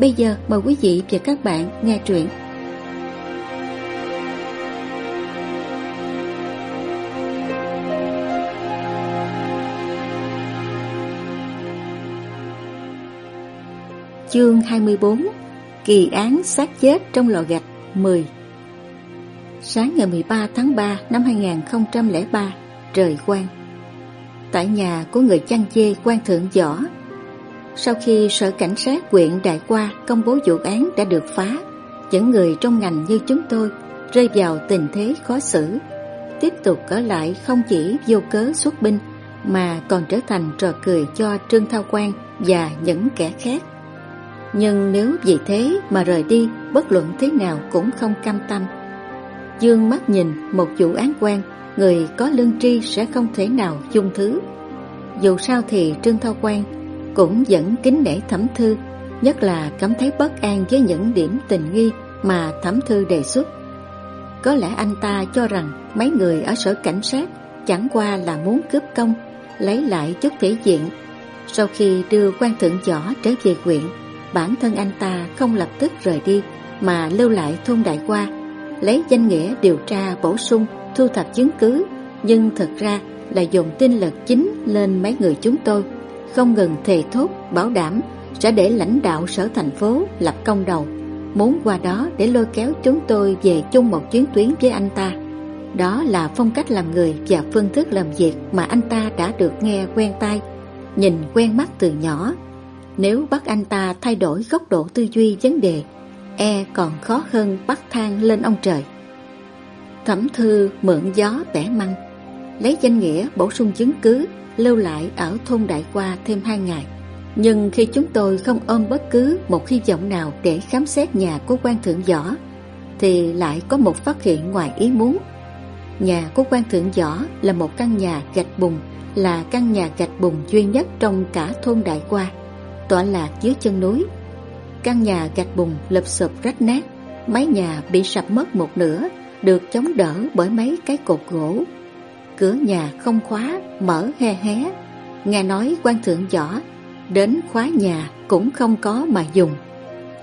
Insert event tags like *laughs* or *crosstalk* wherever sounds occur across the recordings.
Bây giờ mời quý vị và các bạn nghe truyện. Chương 24 Kỳ án xác chết trong lò gạch 10 Sáng ngày 13 tháng 3 năm 2003 Trời quang Tại nhà của người chăn chê quan thượng võ sau khi Sở Cảnh sát huyện Đại Qua công bố vụ án đã được phá, những người trong ngành như chúng tôi rơi vào tình thế khó xử. Tiếp tục ở lại không chỉ vô cớ xuất binh mà còn trở thành trò cười cho Trương Thao Quang và những kẻ khác. Nhưng nếu vì thế mà rời đi, bất luận thế nào cũng không cam tâm. Dương mắt nhìn một vụ án quan, người có lương tri sẽ không thể nào dung thứ. Dù sao thì Trương Thao Quang cũng vẫn kính nể thẩm thư, nhất là cảm thấy bất an với những điểm tình nghi mà thẩm thư đề xuất. Có lẽ anh ta cho rằng mấy người ở sở cảnh sát chẳng qua là muốn cướp công, lấy lại chút thể diện. Sau khi đưa quan thượng võ trở về quyện, bản thân anh ta không lập tức rời đi mà lưu lại thôn đại qua, lấy danh nghĩa điều tra bổ sung, thu thập chứng cứ, nhưng thật ra là dùng tinh lực chính lên mấy người chúng tôi không ngừng thề thốt bảo đảm sẽ để lãnh đạo sở thành phố lập công đầu, muốn qua đó để lôi kéo chúng tôi về chung một chuyến tuyến với anh ta. Đó là phong cách làm người và phương thức làm việc mà anh ta đã được nghe quen tai, nhìn quen mắt từ nhỏ. Nếu bắt anh ta thay đổi góc độ tư duy vấn đề, e còn khó hơn bắt thang lên ông trời. Thẩm thư mượn gió bẻ măng, lấy danh nghĩa bổ sung chứng cứ lưu lại ở thôn Đại Qua thêm hai ngày. Nhưng khi chúng tôi không ôm bất cứ một hy vọng nào để khám xét nhà của quan thượng võ, thì lại có một phát hiện ngoài ý muốn. Nhà của quan thượng võ là một căn nhà gạch bùng, là căn nhà gạch bùng duy nhất trong cả thôn Đại Qua, tọa lạc dưới chân núi. Căn nhà gạch bùng lụp sụp rách nát, mái nhà bị sập mất một nửa, được chống đỡ bởi mấy cái cột gỗ Cửa nhà không khóa, mở he hé. Nghe nói quan thượng võ, đến khóa nhà cũng không có mà dùng.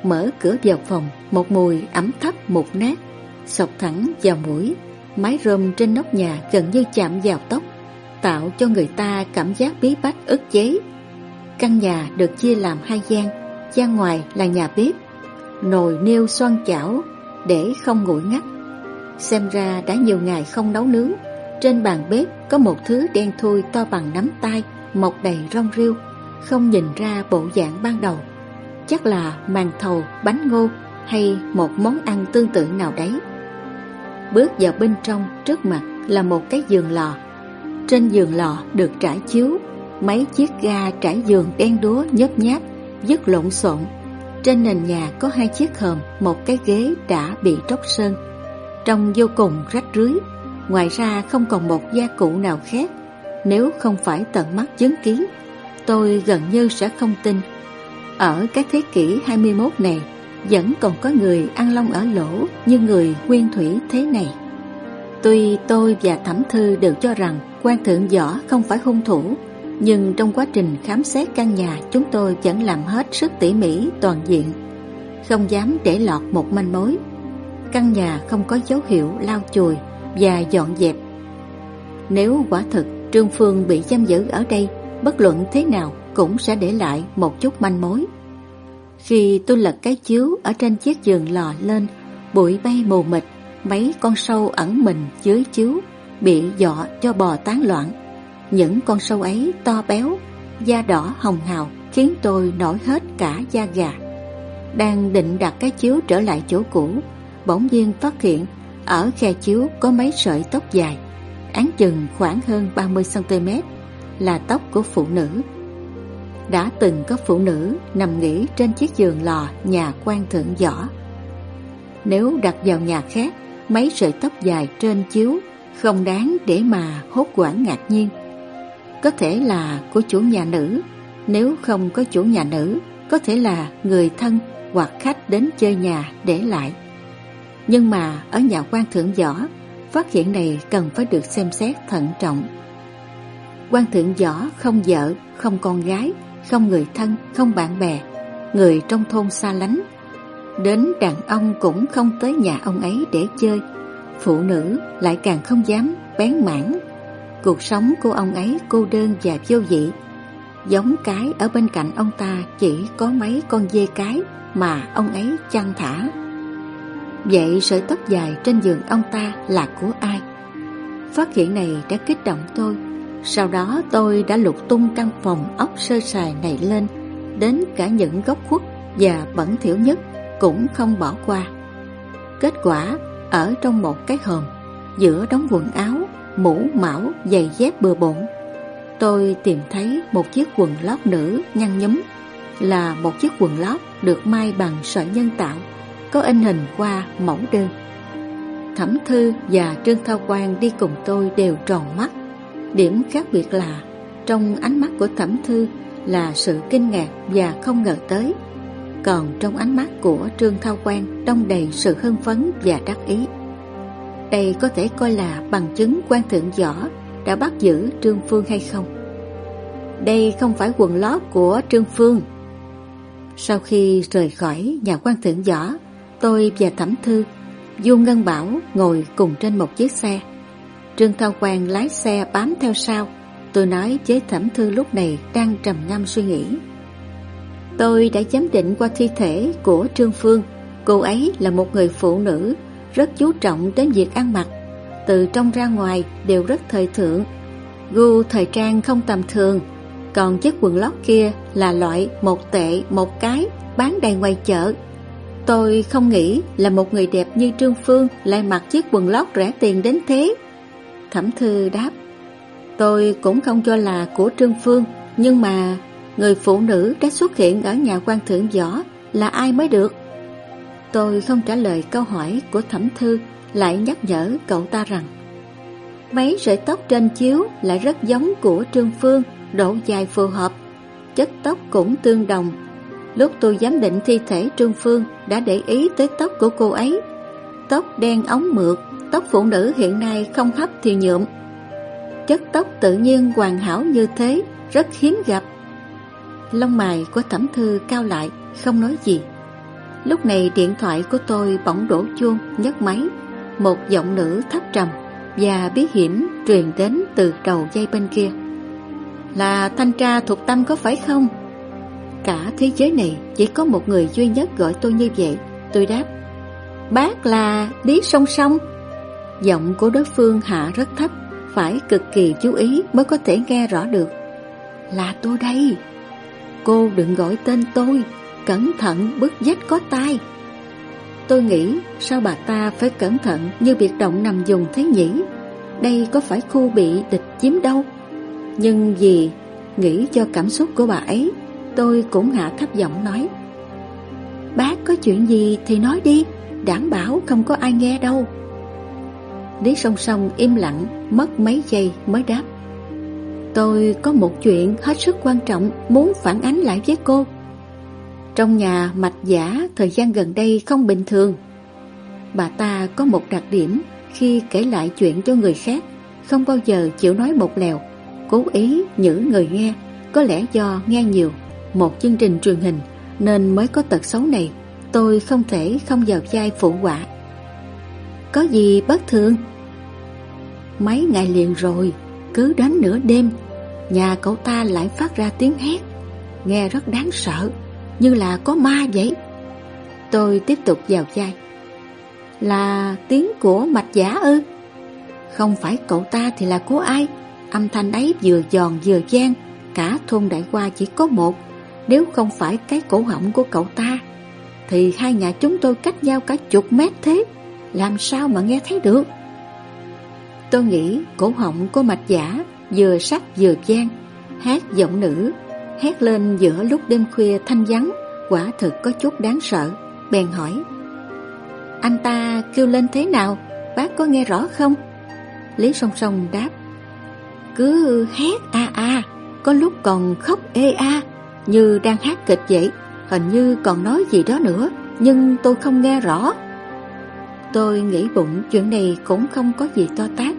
Mở cửa vào phòng, một mùi ẩm thấp một nát, sọc thẳng vào mũi. Mái rơm trên nóc nhà gần như chạm vào tóc, tạo cho người ta cảm giác bí bách ức chế. Căn nhà được chia làm hai gian, gian ngoài là nhà bếp, nồi niêu xoan chảo để không nguội ngắt. Xem ra đã nhiều ngày không nấu nướng, trên bàn bếp có một thứ đen thui to bằng nắm tay, mọc đầy rong rêu, không nhìn ra bộ dạng ban đầu. Chắc là màn thầu, bánh ngô hay một món ăn tương tự nào đấy. Bước vào bên trong, trước mặt là một cái giường lò. Trên giường lò được trải chiếu, mấy chiếc ga trải giường đen đúa nhớp nháp, dứt lộn xộn. Trên nền nhà có hai chiếc hòm, một cái ghế đã bị tróc sơn. Trông vô cùng rách rưới, Ngoài ra không còn một gia cụ nào khác. Nếu không phải tận mắt chứng kiến, Tôi gần như sẽ không tin. Ở cái thế kỷ 21 này, Vẫn còn có người ăn long ở lỗ Như người nguyên thủy thế này. Tuy tôi và Thẩm Thư đều cho rằng quan thượng võ không phải hung thủ, Nhưng trong quá trình khám xét căn nhà Chúng tôi vẫn làm hết sức tỉ mỉ, toàn diện. Không dám để lọt một manh mối. Căn nhà không có dấu hiệu lao chùi và dọn dẹp. Nếu quả thực Trương Phương bị giam giữ ở đây, bất luận thế nào cũng sẽ để lại một chút manh mối. Khi tôi lật cái chiếu ở trên chiếc giường lò lên, bụi bay mù mịt, mấy con sâu ẩn mình dưới chiếu, bị dọ cho bò tán loạn. Những con sâu ấy to béo, da đỏ hồng hào khiến tôi nổi hết cả da gà. Đang định đặt cái chiếu trở lại chỗ cũ, bỗng nhiên phát hiện ở khe chiếu có mấy sợi tóc dài, án chừng khoảng hơn 30cm, là tóc của phụ nữ. Đã từng có phụ nữ nằm nghỉ trên chiếc giường lò nhà quan thượng võ. Nếu đặt vào nhà khác, mấy sợi tóc dài trên chiếu không đáng để mà hốt quản ngạc nhiên. Có thể là của chủ nhà nữ, nếu không có chủ nhà nữ, có thể là người thân hoặc khách đến chơi nhà để lại. Nhưng mà ở nhà quan thượng võ, phát hiện này cần phải được xem xét thận trọng. Quan thượng võ không vợ, không con gái, không người thân, không bạn bè, người trong thôn xa lánh. Đến đàn ông cũng không tới nhà ông ấy để chơi, phụ nữ lại càng không dám bén mảng. Cuộc sống của ông ấy cô đơn và vô vị, giống cái ở bên cạnh ông ta chỉ có mấy con dê cái mà ông ấy chăn thả. Vậy sợi tóc dài trên giường ông ta là của ai? Phát hiện này đã kích động tôi. Sau đó tôi đã lục tung căn phòng ốc sơ sài này lên, đến cả những góc khuất và bẩn thỉu nhất cũng không bỏ qua. Kết quả, ở trong một cái hòm, giữa đống quần áo, mũ, mão, giày dép bừa bộn, tôi tìm thấy một chiếc quần lót nữ nhăn nhúm, là một chiếc quần lót được may bằng sợi nhân tạo có in hình qua mẫu đơn. Thẩm Thư và Trương Thao Quang đi cùng tôi đều tròn mắt. Điểm khác biệt là trong ánh mắt của Thẩm Thư là sự kinh ngạc và không ngờ tới. Còn trong ánh mắt của Trương Thao Quang đông đầy sự hưng phấn và đắc ý. Đây có thể coi là bằng chứng quan thượng võ đã bắt giữ Trương Phương hay không. Đây không phải quần lót của Trương Phương. Sau khi rời khỏi nhà quan thượng võ, Tôi và Thẩm Thư, Du Ngân Bảo ngồi cùng trên một chiếc xe. Trương Thao Quang lái xe bám theo sau. Tôi nói với Thẩm Thư lúc này đang trầm ngâm suy nghĩ. Tôi đã giám định qua thi thể của Trương Phương. Cô ấy là một người phụ nữ rất chú trọng đến việc ăn mặc. Từ trong ra ngoài đều rất thời thượng. Gu thời trang không tầm thường. Còn chiếc quần lót kia là loại một tệ một cái bán đầy ngoài chợ Tôi không nghĩ là một người đẹp như Trương Phương lại mặc chiếc quần lót rẻ tiền đến thế. Thẩm Thư đáp, tôi cũng không cho là của Trương Phương, nhưng mà người phụ nữ đã xuất hiện ở nhà quan thượng võ là ai mới được? Tôi không trả lời câu hỏi của Thẩm Thư, lại nhắc nhở cậu ta rằng Mấy sợi tóc trên chiếu lại rất giống của Trương Phương, độ dài phù hợp, chất tóc cũng tương đồng Lúc tôi giám định thi thể Trương Phương đã để ý tới tóc của cô ấy. Tóc đen ống mượt, tóc phụ nữ hiện nay không hấp thì nhuộm. Chất tóc tự nhiên hoàn hảo như thế, rất hiếm gặp. Lông mày của thẩm thư cao lại, không nói gì. Lúc này điện thoại của tôi bỗng đổ chuông, nhấc máy. Một giọng nữ thấp trầm và bí hiểm truyền đến từ đầu dây bên kia. Là thanh tra thuộc tâm có phải không? Cả thế giới này chỉ có một người duy nhất gọi tôi như vậy. Tôi đáp, Bác là Lý Song Song. Giọng của đối phương hạ rất thấp, Phải cực kỳ chú ý mới có thể nghe rõ được. Là tôi đây. Cô đừng gọi tên tôi, Cẩn thận bức dách có tai. Tôi nghĩ sao bà ta phải cẩn thận như biệt động nằm dùng thế nhỉ? Đây có phải khu bị địch chiếm đâu? Nhưng vì nghĩ cho cảm xúc của bà ấy Tôi cũng hạ thấp giọng nói. Bác có chuyện gì thì nói đi, Đảm bảo không có ai nghe đâu. Lý song song im lặng, Mất mấy giây mới đáp. Tôi có một chuyện hết sức quan trọng Muốn phản ánh lại với cô. Trong nhà mạch giả Thời gian gần đây không bình thường. Bà ta có một đặc điểm Khi kể lại chuyện cho người khác, Không bao giờ chịu nói một lèo, Cố ý nhử người nghe, Có lẽ do nghe nhiều một chương trình truyền hình nên mới có tật xấu này. Tôi không thể không vào vai phụ quả. Có gì bất thường? Mấy ngày liền rồi, cứ đến nửa đêm, nhà cậu ta lại phát ra tiếng hét, nghe rất đáng sợ, như là có ma vậy. Tôi tiếp tục vào vai. Là tiếng của mạch giả ư? Không phải cậu ta thì là của ai? Âm thanh ấy vừa giòn vừa gian, cả thôn đại qua chỉ có một, nếu không phải cái cổ họng của cậu ta, Thì hai nhà chúng tôi cách nhau cả chục mét thế. Làm sao mà nghe thấy được? Tôi nghĩ cổ họng của mạch giả Vừa sắc vừa gian Hát giọng nữ, Hét lên giữa lúc đêm khuya thanh vắng, Quả thực có chút đáng sợ. Bèn hỏi, Anh ta kêu lên thế nào? Bác có nghe rõ không? Lý song song đáp, Cứ hét a a, Có lúc còn khóc ê a. Như đang hát kịch vậy Hình như còn nói gì đó nữa Nhưng tôi không nghe rõ. Tôi nghĩ bụng chuyện này cũng không có gì to tát.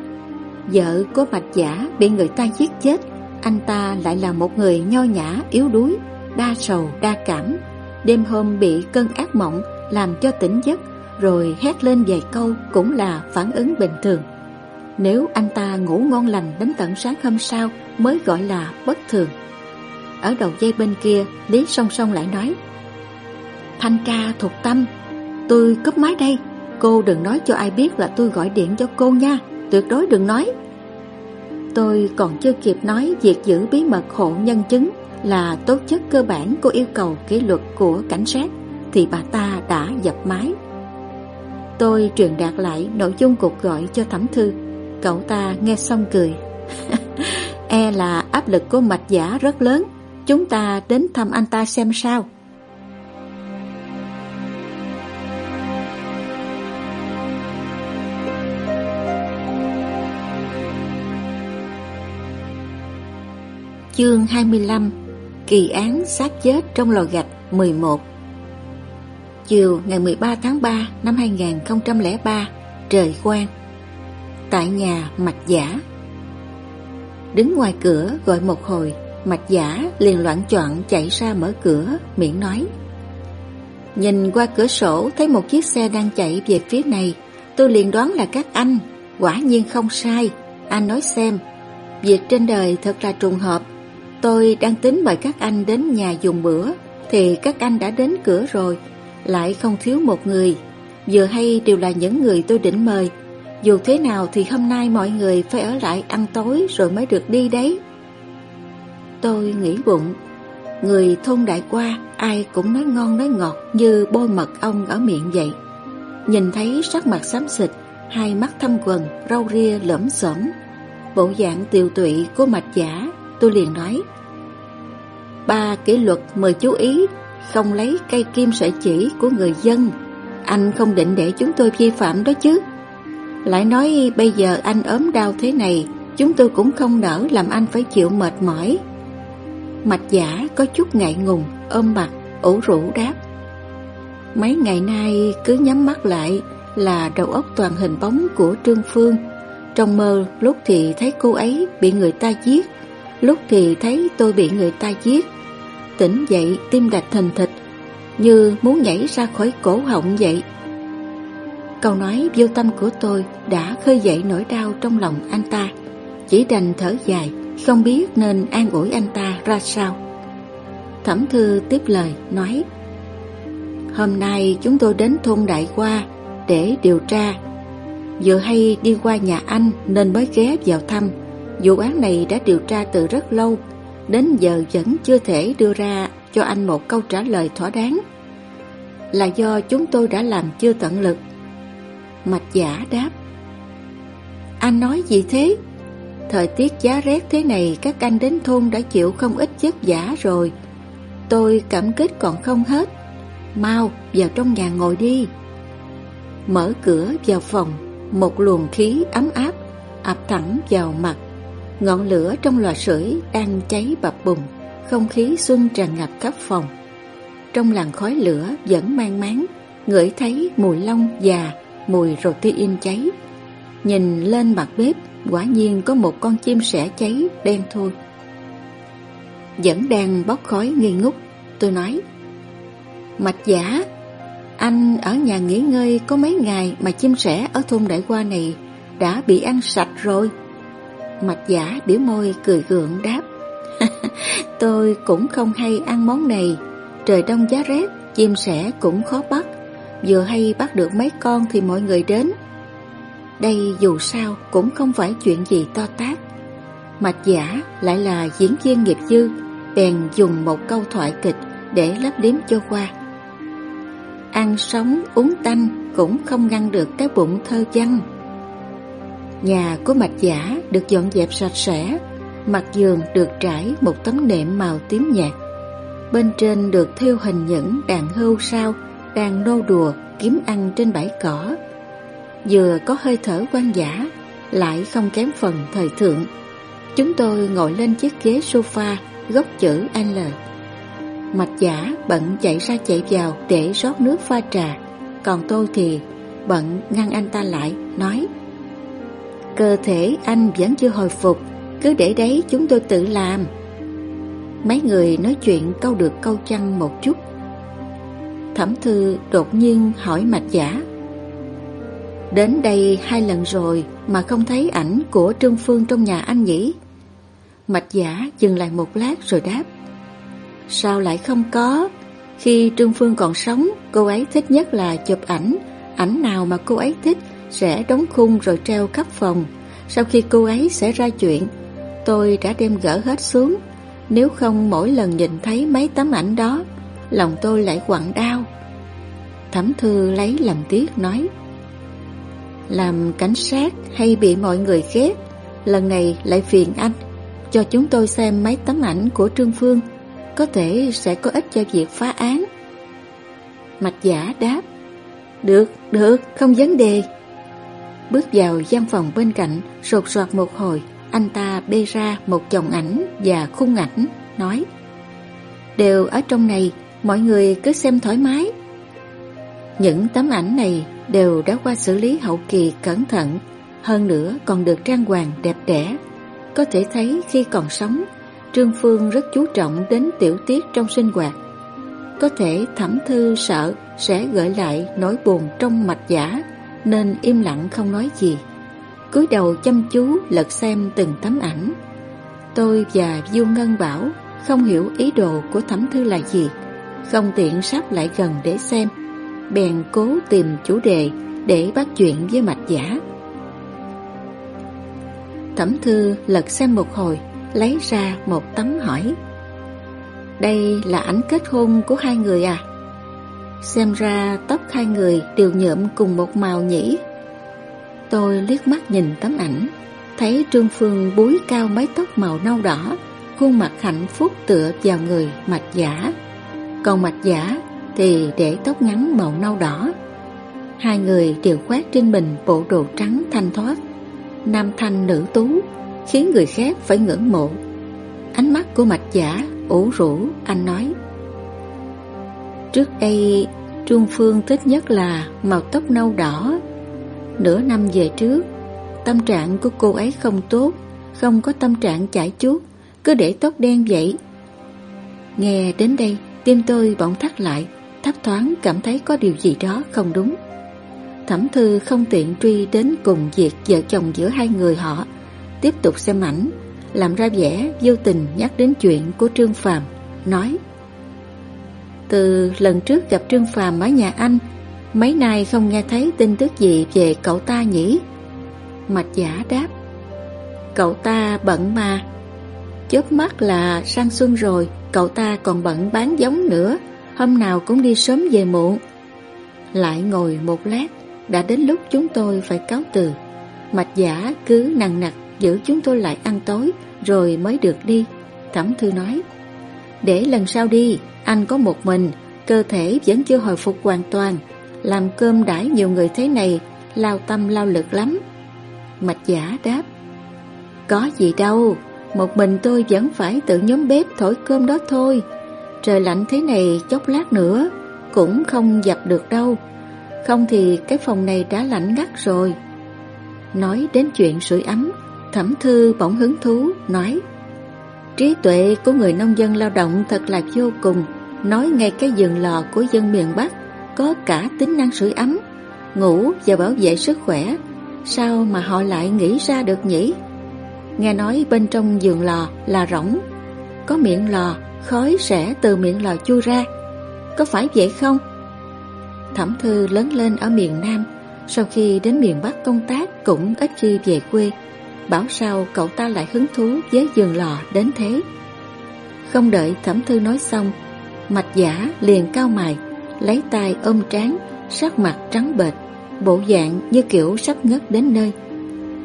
Vợ của bạch giả bị người ta giết chết Anh ta lại là một người nho nhã, yếu đuối Đa sầu, đa cảm. Đêm hôm bị cơn ác mộng Làm cho tỉnh giấc Rồi hét lên vài câu Cũng là phản ứng bình thường. Nếu anh ta ngủ ngon lành Đến tận sáng hôm sau Mới gọi là bất thường. Ở đầu dây bên kia, Lý song song lại nói, Thanh ca thuộc tâm, Tôi cúp máy đây, Cô đừng nói cho ai biết là tôi gọi điện cho cô nha, Tuyệt đối đừng nói Tôi còn chưa kịp nói việc giữ bí mật hộ nhân chứng là tố chất cơ bản của yêu cầu kỷ luật của cảnh sát, thì bà ta đã dập máy. Tôi truyền đạt lại nội dung cuộc gọi cho thẩm thư. Cậu ta nghe xong cười. *laughs* e là áp lực của mạch giả rất lớn. Chúng ta đến thăm anh ta xem sao. Chương 25 Kỳ án sát chết trong lò gạch 11 Chiều ngày 13 tháng 3 năm 2003 Trời quang. Tại nhà mạch giả. Đứng ngoài cửa gọi một hồi Mạch giả liền loạn chọn chạy ra mở cửa, Miệng nói. Nhìn qua cửa sổ, thấy một chiếc xe đang chạy về phía này, Tôi liền đoán là các anh. Quả nhiên không sai. Anh nói xem, Việc trên đời thật là trùng hợp. Tôi đang tính mời các anh đến nhà dùng bữa, Thì các anh đã đến cửa rồi, Lại không thiếu một người. Vừa hay đều là những người tôi định mời. Dù thế nào thì hôm nay mọi người phải ở lại ăn tối rồi mới được đi đấy. Tôi nghĩ bụng. Người thôn đại qua ai cũng nói ngon nói ngọt như bôi mật ong ở miệng vậy. Nhìn thấy sắc mặt xám xịt Hai mắt thâm quần, râu ria lẫm sởm Bộ dạng tiều tụy của mạch giả Tôi liền nói Ba kỷ luật mời chú ý Không lấy cây kim sợi chỉ của người dân. Anh không định để chúng tôi vi phạm đó chứ. Lại nói bây giờ anh ốm đau thế này Chúng tôi cũng không nỡ làm anh phải chịu mệt mỏi. Mạch giả có chút ngại ngùng Ôm mặt, ủ rũ đáp. Mấy ngày nay cứ nhắm mắt lại Là đầu óc toàn hình bóng của Trương Phương. Trong mơ lúc thì thấy cô ấy bị người ta giết Lúc thì thấy tôi bị người ta giết. Tỉnh dậy tim đạch thình thịch Như muốn nhảy ra khỏi cổ họng vậy. Câu nói vô tâm của tôi đã khơi dậy nỗi đau trong lòng anh ta. Chỉ đành thở dài. Không biết nên an ủi anh ta ra sao. Thẩm thư tiếp lời, nói, Hôm nay chúng tôi đến thôn Đại Qua để điều tra. Vừa hay đi qua nhà anh nên mới ghé vào thăm. Vụ án này đã điều tra từ rất lâu, Đến giờ vẫn chưa thể đưa ra cho anh một câu trả lời thỏa đáng. Là do chúng tôi đã làm chưa tận lực. Mạch giả đáp, Anh nói gì thế? Thời tiết giá rét thế này các anh đến thôn đã chịu không ít vất giả rồi Tôi cảm kích còn không hết Mau vào trong nhà ngồi đi Mở cửa vào phòng Một luồng khí ấm áp ập thẳng vào mặt Ngọn lửa trong lò sưởi đang cháy bập bùng, không khí xuân tràn ngập khắp phòng. Trong làn khói lửa vẫn mang máng, ngửi thấy mùi lông già, mùi protein cháy. Nhìn lên mặt bếp, quả nhiên có một con chim sẻ cháy đen thôi. Vẫn đang bốc khói nghi ngút, tôi nói. Mạch giả, anh ở nhà nghỉ ngơi có mấy ngày mà chim sẻ ở thôn Đại Qua này đã bị ăn sạch rồi. Mạch giả biểu môi cười gượng đáp *laughs* Tôi cũng không hay ăn món này Trời đông giá rét Chim sẻ cũng khó bắt Vừa hay bắt được mấy con thì mọi người đến đây dù sao cũng không phải chuyện gì to tát Mạch giả lại là diễn viên nghiệp dư Bèn dùng một câu thoại kịch để lấp liếm cho qua Ăn sống uống tanh cũng không ngăn được cái bụng thơ văn Nhà của mạch giả được dọn dẹp sạch sẽ, mặt giường được trải một tấm nệm màu tím nhạt. Bên trên được thêu hình những đàn hưu sao đang nô đùa kiếm ăn trên bãi cỏ. Vừa có hơi thở quan giả, lại không kém phần thời thượng. Chúng tôi ngồi lên chiếc ghế sofa góc chữ L. Mạch giả bận chạy ra chạy vào để rót nước pha trà, còn tôi thì bận ngăn anh ta lại, nói Cơ thể anh vẫn chưa hồi phục, cứ để đấy chúng tôi tự làm. Mấy người nói chuyện câu được câu chăng một chút. Thẩm thư đột nhiên hỏi mạch giả Đến đây hai lần rồi mà không thấy ảnh của Trương Phương trong nhà anh nhỉ? Mạch giả dừng lại một lát rồi đáp. Sao lại không có? Khi Trương Phương còn sống, cô ấy thích nhất là chụp ảnh. Ảnh nào mà cô ấy thích sẽ đóng khung rồi treo khắp phòng. Sau khi cô ấy sẽ ra chuyện Tôi đã đem gỡ hết xuống. Nếu không mỗi lần nhìn thấy mấy tấm ảnh đó Lòng tôi lại quặn đau. Thẩm thư lấy làm tiếc nói. Làm cảnh sát hay bị mọi người ghét Lần này lại phiền anh. Cho chúng tôi xem mấy tấm ảnh của Trương Phương Có thể sẽ có ích cho việc phá án. Mạch giả đáp Được, được, không vấn đề. Bước vào gian phòng bên cạnh Sột soạt một hồi Anh ta bê ra một chồng ảnh và khung ảnh Nói Đều ở trong này Mọi người cứ xem thoải mái. Những tấm ảnh này đều đã qua xử lý hậu kỳ cẩn thận. Hơn nữa, còn được trang hoàng đẹp đẽ. Có thể thấy khi còn sống, Trương Phương rất chú trọng đến tiểu tiết trong sinh hoạt. Có thể thẩm thư sợ sẽ gợi lại nỗi buồn trong mạch giả, Nên im lặng không nói gì. Cúi đầu chăm chú lật xem từng tấm ảnh. Tôi và Du Ngân bảo, không hiểu ý đồ của thẩm thư là gì. Không tiện sắp lại gần để xem. Bèn cố tìm chủ đề Để bắt chuyện với mạch giả. Thẩm thư lật xem một hồi, Lấy ra một tấm hỏi. Đây là ảnh kết hôn của hai người à? Xem ra tóc hai người đều nhuộm cùng một màu nhỉ. Tôi liếc mắt nhìn tấm ảnh, Thấy Trương Phương búi cao mái tóc màu nâu đỏ, Khuôn mặt hạnh phúc tựa vào người mạch giả. Còn mạch giả thì để tóc ngắn màu nâu đỏ. Hai người đều khoác trên mình bộ đồ trắng thanh thoát, nam thanh nữ tú, khiến người khác phải ngưỡng mộ. Ánh mắt của mạch giả ủ rũ, anh nói. Trước đây, Trung Phương thích nhất là màu tóc nâu đỏ. Nửa năm về trước, tâm trạng của cô ấy không tốt, không có tâm trạng chải chuốt, cứ để tóc đen vậy. Nghe đến đây, Tim tôi bỗng thắt lại Thấp thoáng cảm thấy có điều gì đó không đúng. Thẩm thư không tiện truy đến cùng việc vợ chồng giữa hai người họ, Tiếp tục xem ảnh, Làm ra vẻ vô tình nhắc đến chuyện của Trương Phàm, Nói, Từ lần trước gặp Trương Phàm ở nhà anh, Mấy nay không nghe thấy tin tức gì về cậu ta nhỉ? Mạch giả đáp, Cậu ta bận mà. Chớp mắt là sang xuân rồi, Cậu ta còn bận bán giống nữa. Hôm nào cũng đi sớm về muộn. Lại ngồi một lát, Đã đến lúc chúng tôi phải cáo từ. Mạch giả cứ nặng nặc Giữ chúng tôi lại ăn tối, Rồi mới được đi. Thẩm thư nói, Để lần sau đi, Anh có một mình, Cơ thể vẫn chưa hồi phục hoàn toàn. Làm cơm đãi nhiều người thế này, Lao tâm lao lực lắm. Mạch giả đáp, Có gì đâu, một mình tôi vẫn phải tự nhóm bếp thổi cơm đó thôi. Trời lạnh thế này chốc lát nữa, Cũng không dập được đâu. Không thì cái phòng này đã lạnh ngắt rồi. Nói đến chuyện sưởi ấm, Thẩm thư bỗng hứng thú, Nói, Trí tuệ của người nông dân lao động thật là vô cùng. Nói ngay cái giường lò của dân miền Bắc Có cả tính năng sưởi ấm, Ngủ và bảo vệ sức khỏe. Sao mà họ lại nghĩ ra được nhỉ? Nghe nói bên trong giường lò là rỗng, Có miệng lò Khói sẽ từ miệng lò chui ra. Có phải vậy không? Thẩm thư lớn lên ở miền Nam, Sau khi đến miền Bắc công tác Cũng ít khi về quê. Bảo sao cậu ta lại hứng thú Với giường lò đến thế? Không đợi thẩm thư nói xong, Mạch giả liền cao mày, Lấy tay ôm trán, Sắc mặt trắng bệch, Bộ dạng như kiểu sắp ngất đến nơi.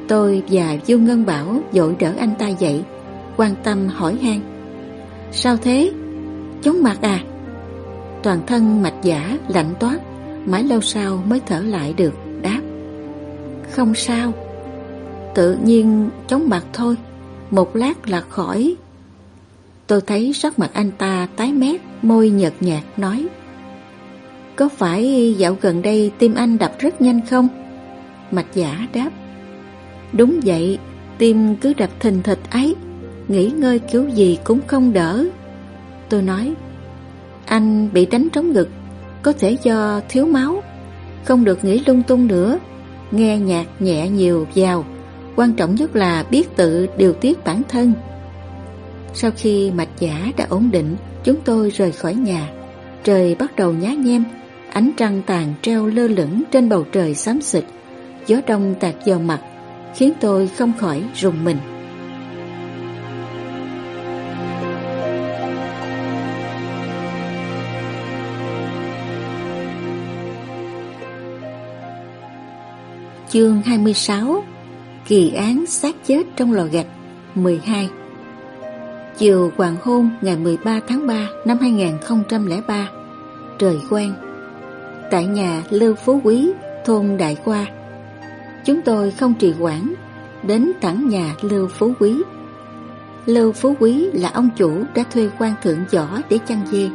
Tôi và Du Ngân Bảo dội đỡ anh ta dậy, Quan tâm hỏi han. Sao thế? Chóng mặt à? Toàn thân mạch giả, lạnh toát, Mãi lâu sau mới thở lại được, Đáp. Không sao. Tự nhiên chóng mặt thôi. Một lát là khỏi. Tôi thấy sắc mặt anh ta tái mét, Môi nhợt nhạt, nói. Có phải dạo gần đây tim anh đập rất nhanh không? Mạch giả đáp. Đúng vậy, Tim cứ đập thình thịch ấy. Nghỉ ngơi kiểu gì cũng không đỡ. Tôi nói, Anh bị đánh trống ngực, Có thể do thiếu máu, Không được nghĩ lung tung nữa. Nghe nhạc nhẹ nhiều vào, Quan trọng nhất là biết tự điều tiết bản thân. Sau khi mạch giả đã ổn định, Chúng tôi rời khỏi nhà. Trời bắt đầu nhá nhem, Ánh trăng tàn treo lơ lửng trên bầu trời xám xịt, Gió đông tạt vào mặt, Khiến tôi không khỏi rùng mình. Chương 26 Kỳ án xác chết trong lò gạch 12 Chiều hoàng hôn ngày 13 tháng 3 năm 2003 Trời quang. Tại nhà Lưu Phú Quý, thôn Đại Qua Chúng tôi không trì hoãn Đến thẳng nhà Lưu Phú Quý. Lưu Phú Quý là ông chủ đã thuê quan thượng võ để chăn dê.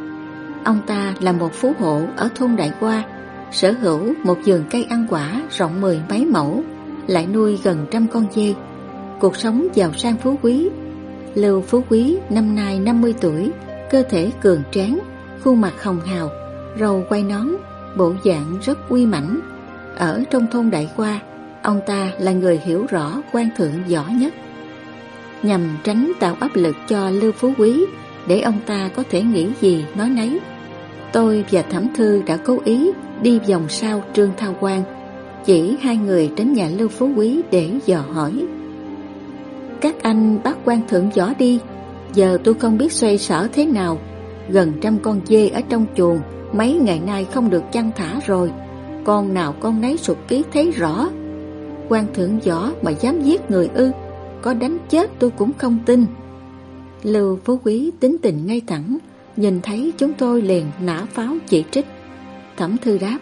Ông ta là một phú hộ ở thôn Đại Qua Sở hữu một vườn cây ăn quả rộng mười mấy mẫu, Lại nuôi gần trăm con dê. Cuộc sống giàu sang phú quý. Lưu Phú Quý năm nay 50 tuổi, Cơ thể cường tráng, Khuôn mặt hồng hào, Râu quay nón, Bộ dạng rất uy mãnh. Ở trong thôn Đại Qua, Ông ta là người hiểu rõ quan thượng rõ nhất. Nhằm tránh tạo áp lực cho Lưu Phú Quý, Để ông ta có thể nghĩ gì, nói nấy. Tôi và Thẩm Thư đã cố ý đi vòng sau Trương Thao Quang, Chỉ hai người đến nhà Lưu Phú Quý để dò hỏi. Các anh bắt quan thượng võ đi, Giờ tôi không biết xoay sở thế nào, Gần trăm con dê ở trong chuồng, Mấy ngày nay không được chăn thả rồi, Con nào con nấy sụt ký thấy rõ. Quan thượng võ mà dám giết người ư, Có đánh chết tôi cũng không tin. Lưu Phú Quý tính tình ngay thẳng Nhìn thấy chúng tôi liền nã pháo chỉ trích. Thẩm thư đáp,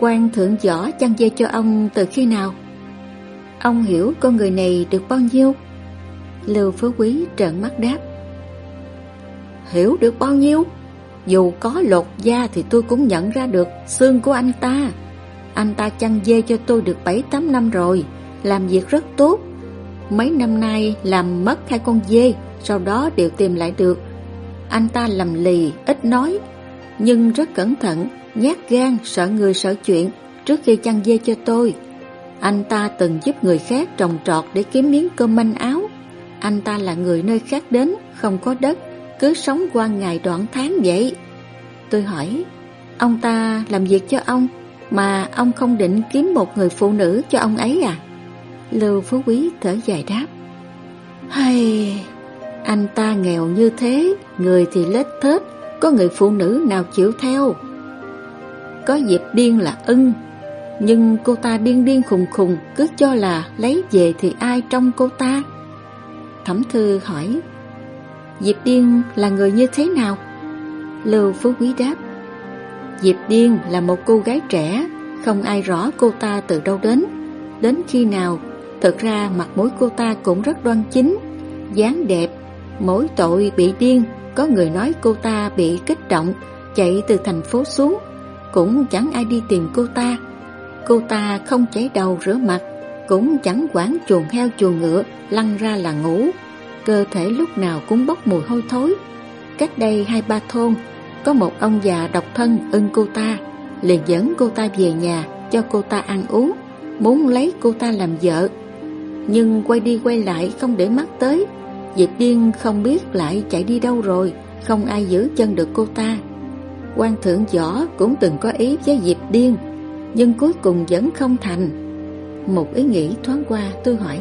quan thượng võ chăn dê cho ông từ khi nào? Ông hiểu con người này được bao nhiêu? Lưu Phú Quý trợn mắt đáp, Hiểu được bao nhiêu? Dù có lột da thì tôi cũng nhận ra được xương của anh ta. Anh ta chăn dê cho tôi được 7-8 năm rồi, Làm việc rất tốt. Mấy năm nay làm mất hai con dê, Sau đó đều tìm lại được. Anh ta lầm lì, ít nói Nhưng rất cẩn thận Nhát gan, sợ người sợ chuyện Trước khi chăn dê cho tôi. Anh ta từng giúp người khác trồng trọt Để kiếm miếng cơm manh áo. Anh ta là người nơi khác đến Không có đất Cứ sống qua ngày đoạn tháng vậy. Tôi hỏi Ông ta làm việc cho ông Mà ông không định kiếm một người phụ nữ cho ông ấy à? Lưu Phú Quý thở dài đáp Hay anh ta nghèo như thế, Người thì lết thết, Có người phụ nữ nào chịu theo? Có dịp điên là ưng, Nhưng cô ta điên điên khùng khùng, Cứ cho là lấy về thì ai trong cô ta? Thẩm Thư hỏi Diệp Điên là người như thế nào? Lưu Phú Quý đáp Diệp Điên là một cô gái trẻ, Không ai rõ cô ta từ đâu đến. Đến khi nào, thật ra mặt mũi cô ta cũng rất đoan chính, dáng đẹp Mỗi tội bị điên, Có người nói cô ta bị kích động, Chạy từ thành phố xuống. Cũng chẳng ai đi tìm cô ta. Cô ta không chảy đầu rửa mặt, Cũng chẳng quản chuồng heo chuồng ngựa, Lăn ra là ngủ. Cơ thể lúc nào cũng bốc mùi hôi thối. Cách đây hai ba thôn, Có một ông già độc thân ưng cô ta, Liền dẫn cô ta về nhà Cho cô ta ăn uống, Muốn lấy cô ta làm vợ. Nhưng quay đi quay lại không để mắt tới Diệp Điên không biết lại chạy đi đâu rồi, Không ai giữ chân được cô ta quan thượng võ cũng từng có ý với Diệp Điên, Nhưng cuối cùng vẫn không thành Một ý nghĩ thoáng qua, tôi hỏi,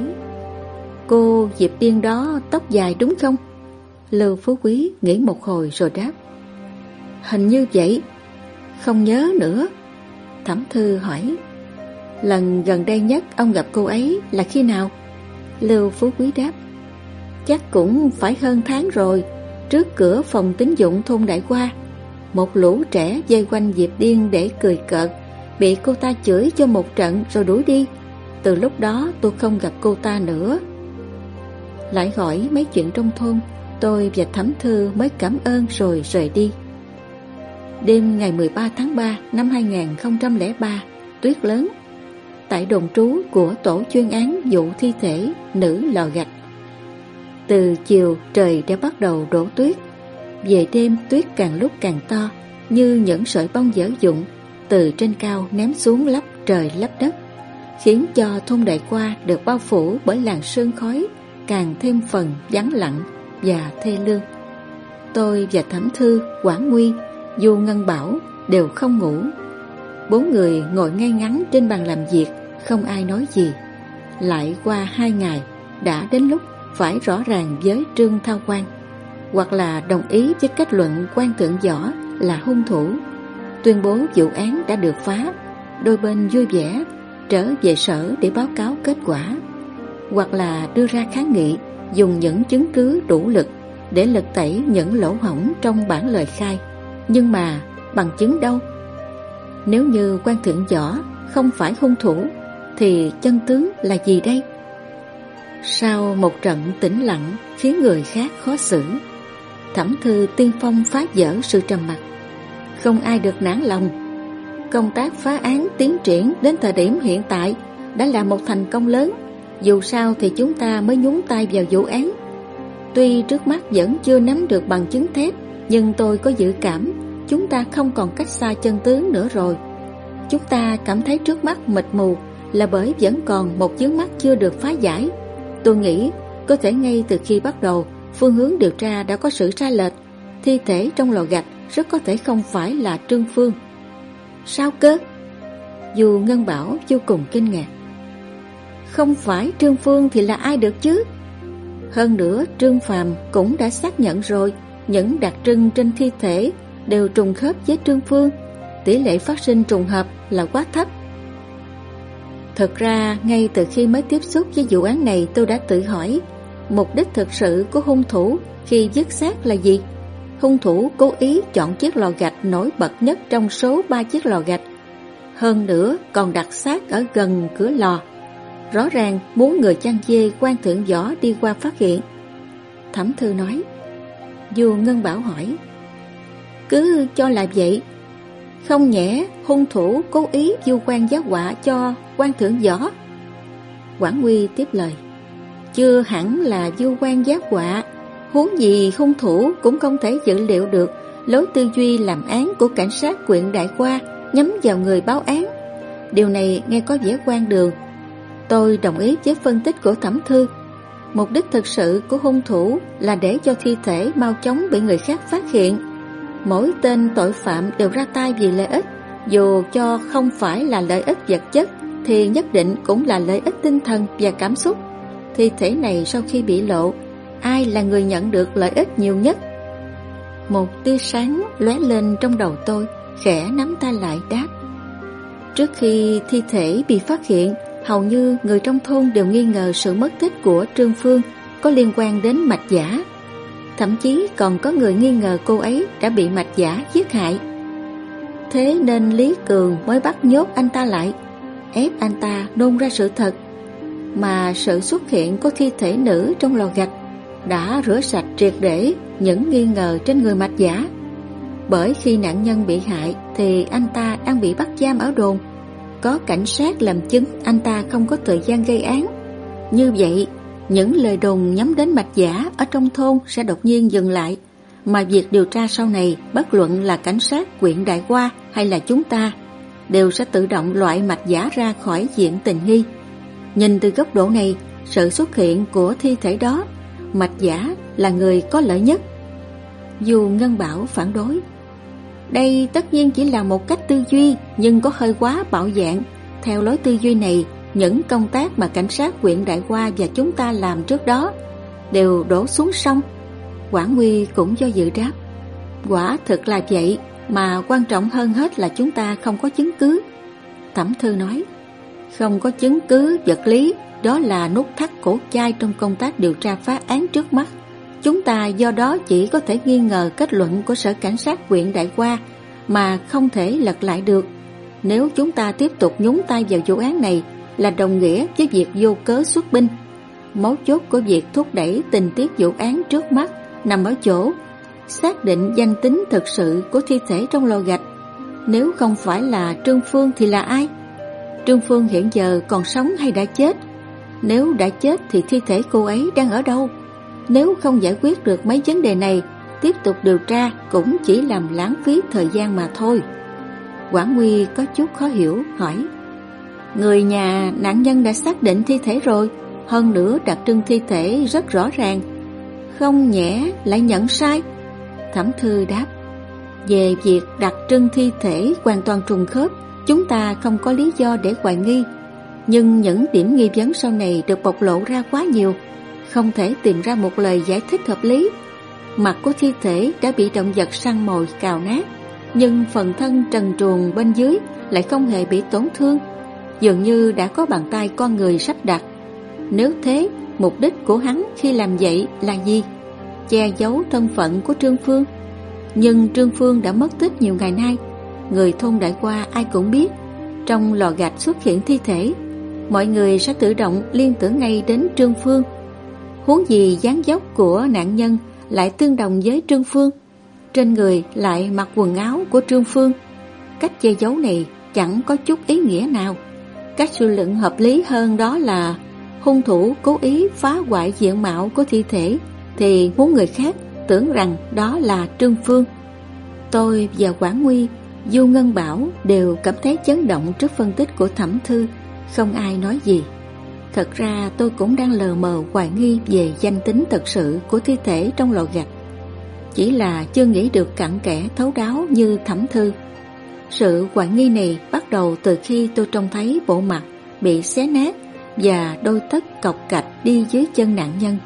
Cô Diệp Điên đó tóc dài đúng không? Lưu Phú Quý nghĩ một hồi rồi đáp, Hình như vậy, Không nhớ nữa Thẩm Thư hỏi, Lần gần đây nhất ông gặp cô ấy là khi nào? Lưu Phú Quý đáp Chắc cũng phải hơn tháng rồi Trước cửa phòng tín dụng thôn Đại Qua một lũ trẻ dây quanh Diệp Điên để cười cợt, bị cô ta chửi cho một trận rồi đuổi đi. Từ lúc đó tôi không gặp cô ta nữa. Lại hỏi mấy chuyện trong thôn, tôi và Thẩm Thư mới cảm ơn rồi rời đi. Đêm ngày 13 tháng 3 năm 2003, tuyết lớn. Tại đồn trú của tổ chuyên án vụ thi thể nữ lò gạch. Từ chiều trời đã bắt đầu đổ tuyết. Về đêm tuyết càng lúc càng to, như những sợi bông dở dụng từ trên cao ném xuống lấp trời lấp đất, khiến cho thôn đại qua được bao phủ bởi làn sương khói càng thêm phần vắng lặng và thê lương. Tôi và Thẩm Thư, Quảng Nguy, Du Ngân Bảo đều không ngủ. Bốn người ngồi ngay ngắn trên bàn làm việc, không ai nói gì. Lại qua hai ngày, đã đến lúc phải rõ ràng với Trương Thao Quang, hoặc là đồng ý với kết luận quan thượng võ là hung thủ, tuyên bố vụ án đã được phá, đôi bên vui vẻ trở về sở để báo cáo kết quả, hoặc là đưa ra kháng nghị dùng những chứng cứ đủ lực để lật tẩy những lỗ hổng trong bản lời khai. Nhưng mà bằng chứng đâu? Nếu như quan thượng võ không phải hung thủ thì chân tướng là gì đây? Sau một trận tĩnh lặng khiến người khác khó xử, thẩm thư tiên phong phá vỡ sự trầm mặc. Không ai được nản lòng. Công tác phá án tiến triển đến thời điểm hiện tại đã là một thành công lớn. Dù sao thì chúng ta mới nhúng tay vào vụ án. Tuy trước mắt vẫn chưa nắm được bằng chứng thép, nhưng tôi có dự cảm chúng ta không còn cách xa chân tướng nữa rồi. Chúng ta cảm thấy trước mắt mịt mù là bởi vẫn còn một vướng mắt chưa được phá giải. Tôi nghĩ có thể ngay từ khi bắt đầu, phương hướng điều tra đã có sự sai lệch. Thi thể trong lò gạch rất có thể không phải là Trương Phương. Sao cơ? Dù Ngân Bảo vô cùng kinh ngạc. Không phải Trương Phương thì là ai được chứ? Hơn nữa, Trương Phàm cũng đã xác nhận rồi những đặc trưng trên thi thể đều trùng khớp với Trương Phương. Tỷ lệ phát sinh trùng hợp là quá thấp. Thật ra, ngay từ khi mới tiếp xúc với vụ án này tôi đã tự hỏi mục đích thực sự của hung thủ khi dứt xác là gì? Hung thủ cố ý chọn chiếc lò gạch nổi bật nhất trong số ba chiếc lò gạch. Hơn nữa còn đặt xác ở gần cửa lò. Rõ ràng muốn người chăn dê quan thượng võ đi qua phát hiện. Thẩm thư nói. Dù Ngân Bảo hỏi. Cứ cho là vậy không nhẽ hung thủ cố ý du quan giá quả cho quan thưởng võ. Quảng Nguy tiếp lời, Chưa hẳn là du quan giác quả Huống gì hung thủ cũng không thể dự liệu được Lối tư duy làm án của cảnh sát quyện Đại Qua Nhắm vào người báo án. Điều này nghe có vẻ quan đường. Tôi đồng ý với phân tích của thẩm thư. Mục đích thực sự của hung thủ là để cho thi thể mau chóng bị người khác phát hiện. Mỗi tên tội phạm đều ra tay vì lợi ích, Dù cho không phải là lợi ích vật chất. Thì nhất định cũng là lợi ích tinh thần và cảm xúc. Thi thể này sau khi bị lộ, Ai là người nhận được lợi ích nhiều nhất? Một tia sáng lóe lên trong đầu tôi, Khẽ nắm tay lại đáp. Trước khi thi thể bị phát hiện, Hầu như người trong thôn đều nghi ngờ sự mất tích của Trương Phương Có liên quan đến mạch giả. Thậm chí còn có người nghi ngờ cô ấy đã bị mạch giả giết hại. Thế nên Lý Cường mới bắt nhốt anh ta lại. Ép anh ta nôn ra sự thật Mà sự xuất hiện của thi thể nữ trong lò gạch Đã rửa sạch triệt để những nghi ngờ trên người mạch giả. Bởi khi nạn nhân bị hại Thì anh ta đang bị bắt giam ở đồn. Có cảnh sát làm chứng anh ta không có thời gian gây án. Như vậy những lời đồn nhắm đến mạch giả ở trong thôn sẽ đột nhiên dừng lại, mà việc điều tra sau này, bất luận là cảnh sát quyện Đại Qua hay là chúng ta, đều sẽ tự động loại mạch giả ra khỏi diện tình nghi. Nhìn từ góc độ này, sự xuất hiện của thi thể đó, mạch giả là người có lợi nhất. Dù Ngân Bảo phản đối, đây tất nhiên chỉ là một cách tư duy nhưng có hơi quá bạo dạng. Theo lối tư duy này, những công tác mà cảnh sát huyện Đại Hoa và chúng ta làm trước đó đều đổ xuống sông. Quảng Nguy cũng do dự đáp. Quả thực là vậy, mà quan trọng hơn hết là chúng ta không có chứng cứ. Thẩm Thư nói, không có chứng cứ vật lý, đó là nút thắt cổ chai trong công tác điều tra phá án trước mắt. Chúng ta do đó chỉ có thể nghi ngờ kết luận của Sở Cảnh sát huyện Đại Qua mà không thể lật lại được. Nếu chúng ta tiếp tục nhúng tay vào vụ án này là đồng nghĩa với việc vô cớ xuất binh. Mấu chốt của việc thúc đẩy tình tiết vụ án trước mắt nằm ở chỗ xác định danh tính thực sự của thi thể trong lò gạch. Nếu không phải là Trương Phương thì là ai? Trương Phương hiện giờ còn sống hay đã chết? Nếu đã chết thì thi thể cô ấy đang ở đâu? Nếu không giải quyết được mấy vấn đề này, tiếp tục điều tra cũng chỉ làm lãng phí thời gian mà thôi. Quảng Nguy có chút khó hiểu, hỏi Người nhà nạn nhân đã xác định thi thể rồi, hơn nữa đặc trưng thi thể rất rõ ràng. Không nhẽ lại nhận sai? Thẩm Thư đáp Về việc đặc trưng thi thể hoàn toàn trùng khớp, chúng ta không có lý do để hoài nghi. Nhưng những điểm nghi vấn sau này được bộc lộ ra quá nhiều, không thể tìm ra một lời giải thích hợp lý. Mặt của thi thể đã bị động vật săn mồi cào nát, nhưng phần thân trần truồng bên dưới lại không hề bị tổn thương, dường như đã có bàn tay con người sắp đặt. Nếu thế, mục đích của hắn khi làm vậy là gì? Che giấu thân phận của Trương Phương. Nhưng Trương Phương đã mất tích nhiều ngày nay, người thôn đại qua ai cũng biết, trong lò gạch xuất hiện thi thể, mọi người sẽ tự động liên tưởng ngay đến Trương Phương. Huống gì dáng dốc của nạn nhân lại tương đồng với Trương Phương, trên người lại mặc quần áo của Trương Phương. Cách che giấu này chẳng có chút ý nghĩa nào. Cách suy luận hợp lý hơn đó là hung thủ cố ý phá hoại diện mạo của thi thể thì muốn người khác tưởng rằng đó là Trương Phương. Tôi và Quảng Nguy, Du Ngân Bảo đều cảm thấy chấn động trước phân tích của Thẩm Thư, không ai nói gì. Thật ra tôi cũng đang lờ mờ hoài nghi về danh tính thật sự của thi thể trong lò gạch. Chỉ là chưa nghĩ được cặn kẽ thấu đáo như Thẩm Thư. Sự hoài nghi này bắt đầu từ khi tôi trông thấy bộ mặt bị xé nát và đôi tất cọc cạch đi dưới chân nạn nhân.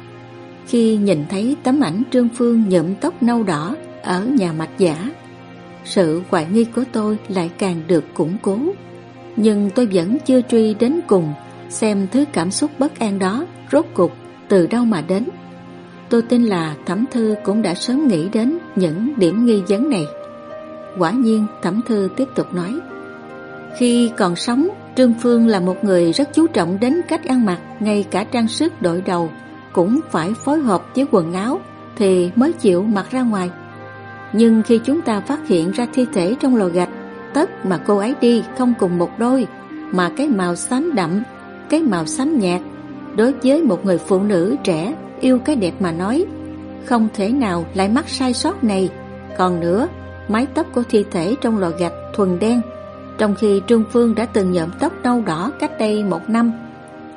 Khi nhìn thấy tấm ảnh Trương Phương nhuộm tóc nâu đỏ ở nhà mạch giả, sự hoài nghi của tôi lại càng được củng cố. Nhưng tôi vẫn chưa truy đến cùng xem thứ cảm xúc bất an đó rốt cục từ đâu mà đến. Tôi tin là Thẩm Thư cũng đã sớm nghĩ đến những điểm nghi vấn này. Quả nhiên Thẩm Thư tiếp tục nói Khi còn sống, Trương Phương là một người rất chú trọng đến cách ăn mặc, ngay cả trang sức đội đầu cũng phải phối hợp với quần áo thì mới chịu mặc ra ngoài. Nhưng khi chúng ta phát hiện ra thi thể trong lò gạch, tất mà cô ấy đi không cùng một đôi, mà cái màu xám đậm, cái màu xám nhạt. Đối với một người phụ nữ trẻ yêu cái đẹp mà nói, không thể nào lại mắc sai sót này. Còn nữa, mái tóc của thi thể trong lò gạch thuần đen, trong khi Trương Phương đã từng nhuộm tóc nâu đỏ cách đây một năm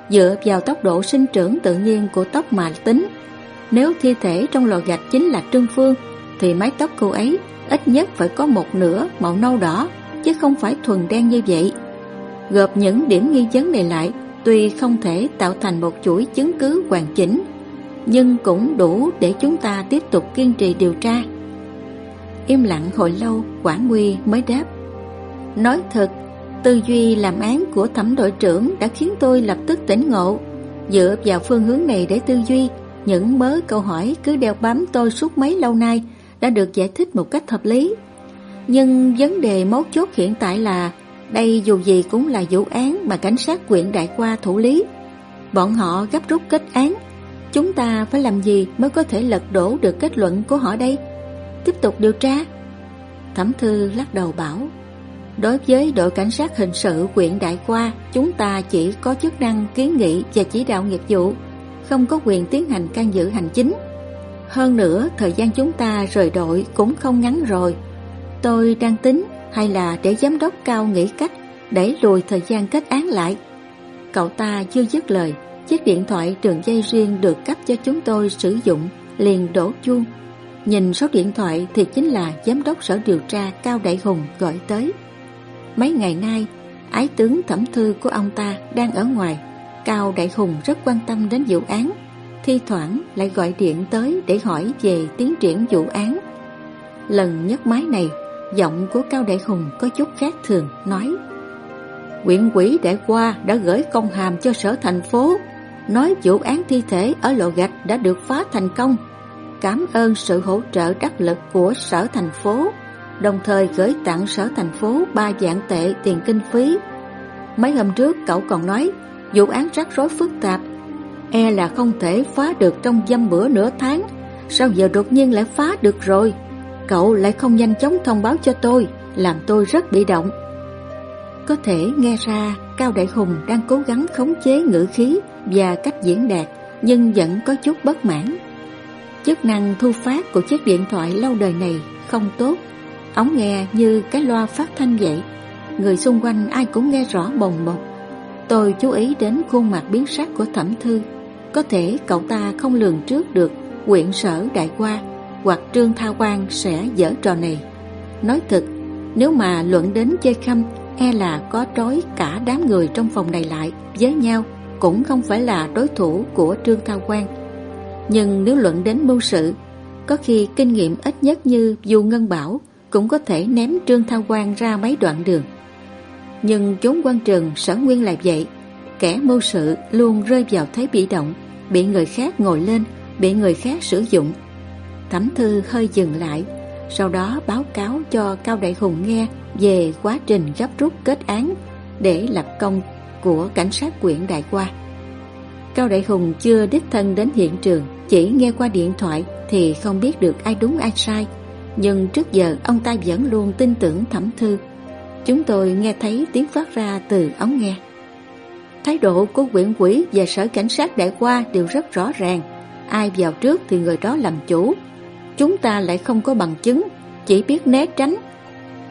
dựa vào tốc độ sinh trưởng tự nhiên của tóc mà tính. Nếu thi thể trong lò gạch chính là Trương Phương, thì mái tóc cô ấy ít nhất phải có một nửa màu nâu đỏ, chứ không phải thuần đen như vậy. Gộp những điểm nghi vấn này lại, tuy không thể tạo thành một chuỗi chứng cứ hoàn chỉnh, nhưng cũng đủ để chúng ta tiếp tục kiên trì điều tra. Im lặng hồi lâu, Quảng Nguy mới đáp. Nói thật, Tư duy làm án của thẩm đội trưởng đã khiến tôi lập tức tỉnh ngộ. Dựa vào phương hướng này để tư duy, những mớ câu hỏi cứ đeo bám tôi suốt mấy lâu nay đã được giải thích một cách hợp lý. Nhưng vấn đề mấu chốt hiện tại là đây dù gì cũng là vụ án mà cảnh sát quyện đại qua thủ lý. Bọn họ gấp rút kết án. Chúng ta phải làm gì mới có thể lật đổ được kết luận của họ đây? Tiếp tục điều tra. Thẩm thư lắc đầu bảo Đối với đội cảnh sát hình sự quyện Đại Qua, chúng ta chỉ có chức năng kiến nghị và chỉ đạo nghiệp vụ, không có quyền tiến hành can dự hành chính. Hơn nữa, thời gian chúng ta rời đội cũng không ngắn rồi. Tôi đang tính hay là để giám đốc cao nghĩ cách để lùi thời gian kết án lại. Cậu ta chưa dứt lời, chiếc điện thoại trường dây riêng được cấp cho chúng tôi sử dụng liền đổ chuông. Nhìn số điện thoại thì chính là giám đốc sở điều tra Cao Đại Hùng gọi tới. Mấy ngày nay, ái tướng thẩm thư của ông ta đang ở ngoài. Cao Đại Hùng rất quan tâm đến vụ án, thi thoảng lại gọi điện tới để hỏi về tiến triển vụ án. Lần nhấc máy này, giọng của Cao Đại Hùng có chút khác thường, nói Quyện quỷ đại qua đã gửi công hàm cho sở thành phố, nói vụ án thi thể ở lộ gạch đã được phá thành công. cảm ơn sự hỗ trợ đắc lực của sở thành phố, đồng thời gửi tặng sở thành phố ba dạng tệ tiền kinh phí. Mấy hôm trước cậu còn nói vụ án rắc rối phức tạp, e là không thể phá được trong dăm bữa nửa tháng, sao giờ đột nhiên lại phá được rồi? Cậu lại không nhanh chóng thông báo cho tôi, làm tôi rất bị động. Có thể nghe ra Cao Đại Hùng đang cố gắng khống chế ngữ khí và cách diễn đạt nhưng vẫn có chút bất mãn. Chức năng thu phát của chiếc điện thoại lâu đời này không tốt, ống nghe như cái loa phát thanh vậy. Người xung quanh ai cũng nghe rõ bồng bột. Tôi chú ý đến khuôn mặt biến sắc của Thẩm Thư. Có thể cậu ta không lường trước được quyện sở đại qua hoặc Trương thao quan sẽ dở trò này. Nói thật, nếu mà luận đến chơi khăm e là có trói cả đám người trong phòng này lại với nhau cũng không phải là đối thủ của Trương Thao quan. Nhưng nếu luận đến mưu sự, có khi kinh nghiệm ít nhất như Du Ngân Bảo cũng có thể ném Trương Thao Quang ra mấy đoạn đường. Nhưng chốn quan trường sở nguyên lại vậy, kẻ mưu sự luôn rơi vào thế bị động, bị người khác ngồi lên, bị người khác sử dụng. Thẩm thư hơi dừng lại, sau đó báo cáo cho Cao Đại Hùng nghe về quá trình gấp rút kết án để lập công của cảnh sát quyện Đại Qua. Cao Đại Hùng chưa đích thân đến hiện trường, chỉ nghe qua điện thoại thì không biết được ai đúng ai sai. Nhưng trước giờ ông ta vẫn luôn tin tưởng thẩm thư. Chúng tôi nghe thấy tiếng phát ra từ ống nghe. Thái độ của quyện quỹ và sở cảnh sát Đại Qua đều rất rõ ràng. Ai vào trước thì người đó làm chủ. Chúng ta lại không có bằng chứng, chỉ biết né tránh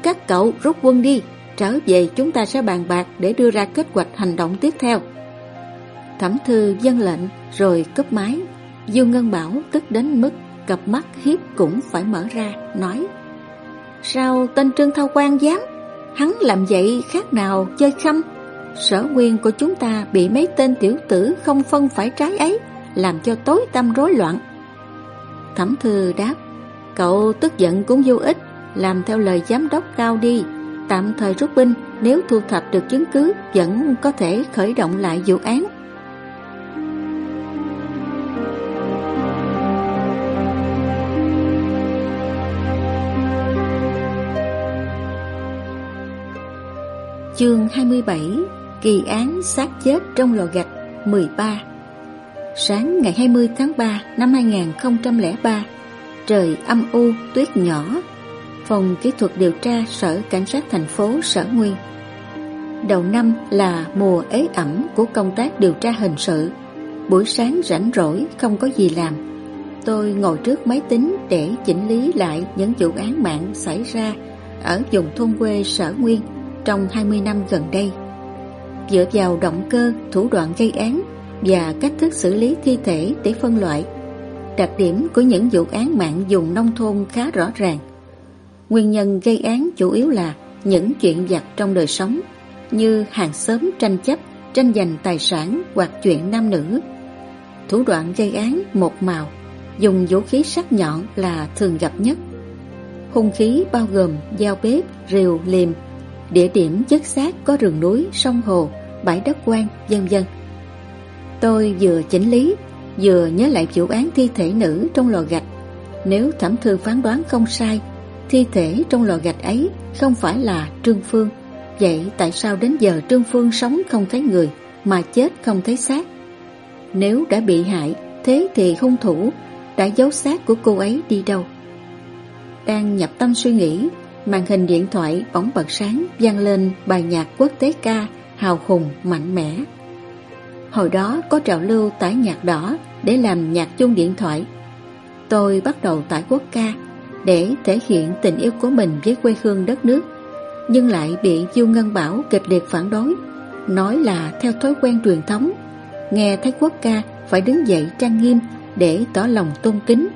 các cậu rút quân đi, trở về chúng ta sẽ bàn bạc để đưa ra kết hoạch hành động tiếp theo. Thẩm thư dân lệnh rồi cấp máy. Dương Ngân Bảo tức đến mức cặp mắt hiếp cũng phải mở ra, nói Sao tên Trương Thao Quang dám? Hắn làm vậy khác nào chơi khăm? Sở nguyên của chúng ta bị mấy tên tiểu tử không phân phải trái ấy, làm cho tối tâm rối loạn. Thẩm thư đáp, cậu tức giận cũng vô ích, làm theo lời giám đốc cao đi tạm thời rút binh nếu thu thập được chứng cứ vẫn có thể khởi động lại vụ án Chương 27 Kỳ án xác chết trong lò gạch 13 Sáng ngày 20 tháng 3 năm 2003 Trời âm u, tuyết nhỏ. Phòng Kỹ thuật Điều tra Sở Cảnh sát thành phố Sở Nguyên. Đầu năm là mùa ế ẩm của công tác điều tra hình sự. Buổi sáng rảnh rỗi, không có gì làm. Tôi ngồi trước máy tính để chỉnh lý lại những vụ án mạng xảy ra ở vùng thôn quê Sở Nguyên trong 20 năm gần đây. Dựa vào động cơ, thủ đoạn gây án và cách thức xử lý thi thể để phân loại, đặc điểm của những vụ án mạng dùng nông thôn khá rõ ràng. Nguyên nhân gây án chủ yếu là những chuyện vặt trong đời sống như hàng xóm tranh chấp, tranh giành tài sản hoặc chuyện nam nữ. Thủ đoạn gây án một màu, dùng vũ khí sắc nhọn là thường gặp nhất. Hung khí bao gồm dao bếp, rìu, liềm, địa điểm chất xác có rừng núi, sông hồ, bãi đất quan, vân vân. Tôi vừa chỉnh lý, vừa nhớ lại vụ án thi thể nữ trong lò gạch. Nếu thẩm thư phán đoán không sai, Thi thể trong lò gạch ấy không phải là Trương Phương Vậy tại sao đến giờ Trương Phương sống không thấy người Mà chết không thấy xác Nếu đã bị hại Thế thì hung thủ Đã giấu xác của cô ấy đi đâu Đang nhập tâm suy nghĩ Màn hình điện thoại bóng bật sáng vang lên bài nhạc quốc tế ca Hào hùng mạnh mẽ. Hồi đó có trào lưu tải nhạc đỏ Để làm nhạc chung điện thoại. Tôi bắt đầu tải quốc ca để thể hiện tình yêu của mình với quê hương đất nước, nhưng lại bị Du Ngân Bảo kịch liệt phản đối, nói là theo thói quen truyền thống, nghe thấy quốc ca phải đứng dậy trang nghiêm để tỏ lòng tôn kính.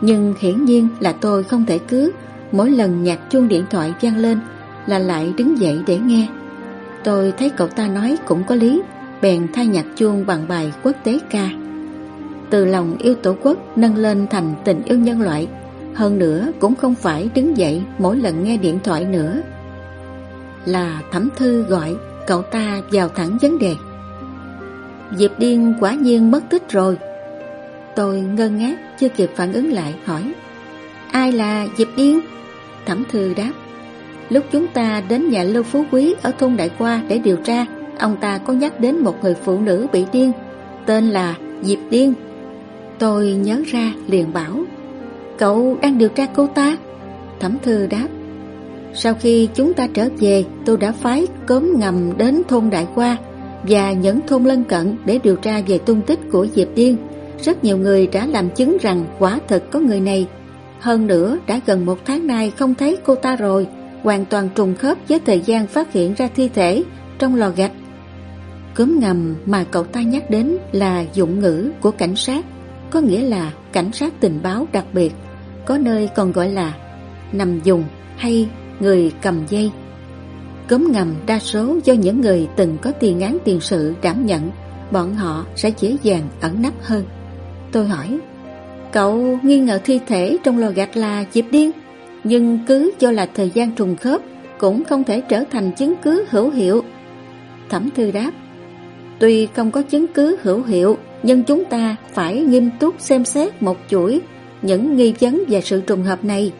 Nhưng hiển nhiên là tôi không thể cứ mỗi lần nhạc chuông điện thoại vang lên là lại đứng dậy để nghe. Tôi thấy cậu ta nói cũng có lý, bèn thay nhạc chuông bằng bài quốc tế ca. Từ lòng yêu tổ quốc nâng lên thành tình yêu nhân loại, hơn nữa cũng không phải đứng dậy mỗi lần nghe điện thoại nữa. Là thẩm thư gọi cậu ta vào thẳng vấn đề. Diệp Điên quả nhiên mất tích rồi. Tôi ngơ ngác chưa kịp phản ứng lại, hỏi, Ai là Diệp Điên? Thẩm Thư đáp. Lúc chúng ta đến nhà Lưu Phú Quý ở thôn Đại Qua để điều tra, Ông ta có nhắc đến một người phụ nữ bị điên, Tên là Diệp Điên. Tôi nhớ ra liền bảo, Cậu đang điều tra cô ta? Thẩm Thư đáp, Sau khi chúng ta trở về, Tôi đã phái cốm ngầm đến thôn Đại Qua Và những thôn lân cận Để điều tra về tung tích của Diệp Điên. Rất nhiều người đã làm chứng rằng Quả thật có người này hơn nữa đã gần một tháng nay Không thấy cô ta rồi Hoàn toàn trùng khớp với thời gian phát hiện ra thi thể Trong lò gạch Cúm ngầm mà cậu ta nhắc đến Là dụng ngữ của cảnh sát Có nghĩa là cảnh sát tình báo đặc biệt Có nơi còn gọi là nằm dùng hay người cầm dây. Cấm ngầm đa số do những người từng có tiền án tiền sự đảm nhận, bọn họ sẽ dễ dàng ẩn nấp hơn. Tôi hỏi, cậu nghi ngờ thi thể trong lò gạch là dịp Điên, nhưng cứ cho là thời gian trùng khớp cũng không thể trở thành chứng cứ hữu hiệu. Thẩm Thư đáp, tuy không có chứng cứ hữu hiệu, nhưng chúng ta phải nghiêm túc xem xét một chuỗi những nghi vấn về sự trùng hợp này.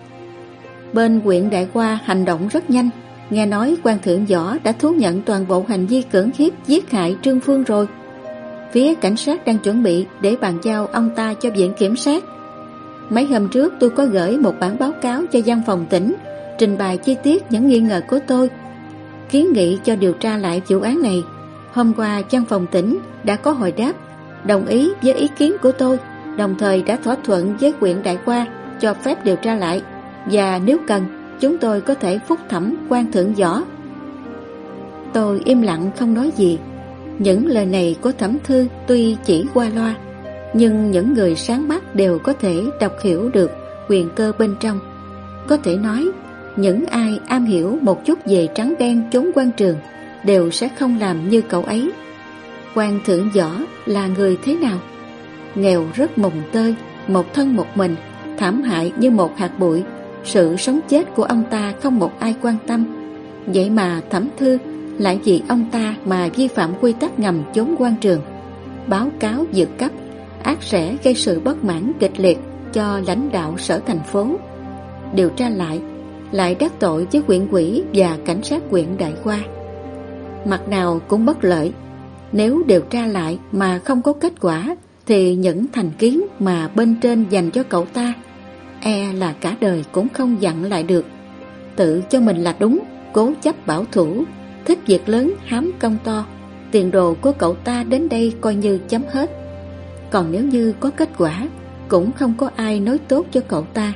Bên quyện Đại Qua hành động rất nhanh Nghe nói quan thượng võ đã thú nhận toàn bộ hành vi cưỡng hiếp giết hại Trương Phương rồi Phía cảnh sát đang chuẩn bị để bàn giao ông ta cho viện kiểm sát. Mấy hôm trước tôi có gửi một bản báo cáo cho văn phòng tỉnh, Trình bày chi tiết những nghi ngờ của tôi, Kiến nghị cho điều tra lại vụ án này. Hôm qua, văn phòng tỉnh đã có hồi đáp, Đồng ý với ý kiến của tôi, Đồng thời đã thỏa thuận với quyện Đại Qua Cho phép điều tra lại. Và nếu cần, chúng tôi có thể phúc thẩm quan thượng võ. Tôi im lặng không nói gì những lời này của thẩm thư tuy chỉ qua loa, nhưng những người sáng mắt đều có thể đọc hiểu được quyền cơ bên trong. Có thể nói, những ai am hiểu một chút về trắng đen chốn quan trường đều sẽ không làm như cậu ấy. Quan thượng võ là người thế nào? Nghèo rất mùng tơi, một thân một mình, thảm hại như một hạt bụi. Sự sống chết của ông ta không một ai quan tâm. Vậy mà thẩm thư lại vì ông ta mà vi phạm quy tắc ngầm chống quan trường. Báo cáo vượt cấp Ác sẽ gây sự bất mãn kịch liệt cho lãnh đạo sở thành phố. Điều tra lại Lại đắc tội với huyện quỹ và cảnh sát huyện Đại Qua. Mặt nào cũng bất lợi. Nếu điều tra lại mà không có kết quả Thì những thành kiến mà bên trên dành cho cậu ta e là cả đời cũng không dặn lại được. Tự cho mình là đúng, cố chấp bảo thủ, thích việc lớn hám công to, tiền đồ của cậu ta đến đây coi như chấm hết. Còn nếu như có kết quả, cũng không có ai nói tốt cho cậu ta.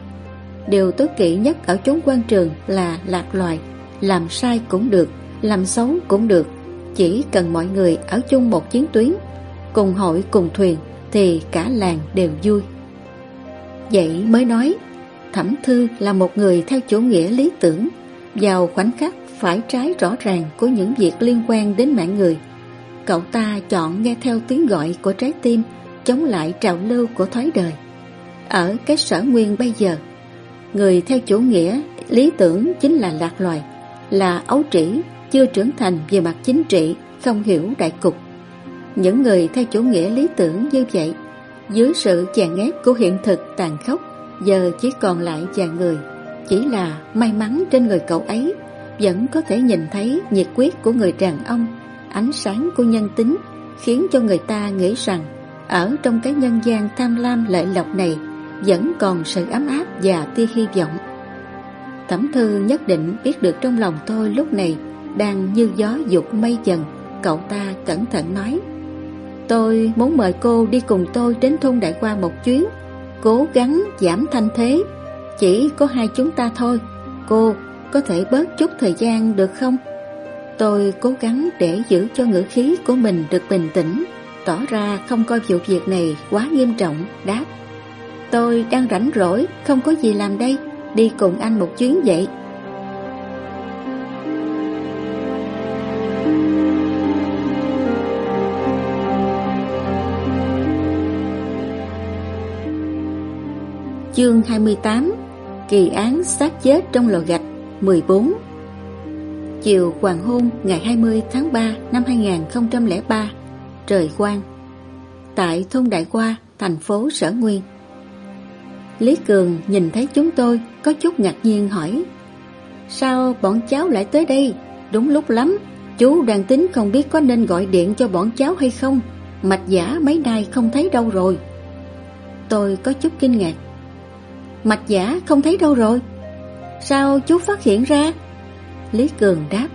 Điều tối kỵ nhất ở chốn quan trường là lạc loài, làm sai cũng được, làm xấu cũng được, chỉ cần mọi người ở chung một chiến tuyến, cùng hội cùng thuyền thì cả làng đều vui. Vậy mới nói Thẩm Thư là một người theo chủ nghĩa lý tưởng Vào khoảnh khắc phải trái rõ ràng của những việc liên quan đến mạng người. Cậu ta chọn nghe theo tiếng gọi của trái tim Chống lại trào lưu của thói đời. Ở cái sở nguyên bây giờ Người theo chủ nghĩa lý tưởng chính là lạc loài Là ấu trĩ, chưa trưởng thành về mặt chính trị Không hiểu đại cục. Những người theo chủ nghĩa lý tưởng như vậy dưới sự chèn ép của hiện thực tàn khốc Giờ chỉ còn lại vài người Chỉ là may mắn trên người cậu ấy. Vẫn có thể nhìn thấy nhiệt quyết của người đàn ông, Ánh sáng của nhân tính, Khiến cho người ta nghĩ rằng Ở trong cái nhân gian tham lam lợi lộc này Vẫn còn sự ấm áp và tia hy vọng. Thẩm thư nhất định biết được trong lòng tôi lúc này Đang như gió dục mây dần, Cậu ta cẩn thận nói. Tôi muốn mời cô đi cùng tôi đến thôn Đại Qua một chuyến, Cố gắng giảm thanh thế, Chỉ có hai chúng ta thôi, Cô có thể bớt chút thời gian được không? Tôi cố gắng để giữ cho ngữ khí của mình được bình tĩnh, Tỏ ra không coi vụ việc này quá nghiêm trọng, Đáp. Tôi đang rảnh rỗi, Không có gì làm đây, Đi cùng anh một chuyến vậy. Chương 28 Kỳ án xác chết trong lò gạch. 14 Chiều hoàng hôn ngày 20 tháng 3 năm 2003 Trời quang. Tại thôn Đại Qua, thành phố Sở Nguyên. Lý Cường nhìn thấy chúng tôi có chút ngạc nhiên hỏi Sao bọn cháu lại tới đây? Đúng lúc lắm, chú đang tính không biết có nên gọi điện cho bọn cháu hay không. Mạch giả mấy nay không thấy đâu rồi. Tôi có chút kinh ngạc Mạch giả không thấy đâu rồi? Sao chú phát hiện ra? Lý Cường đáp,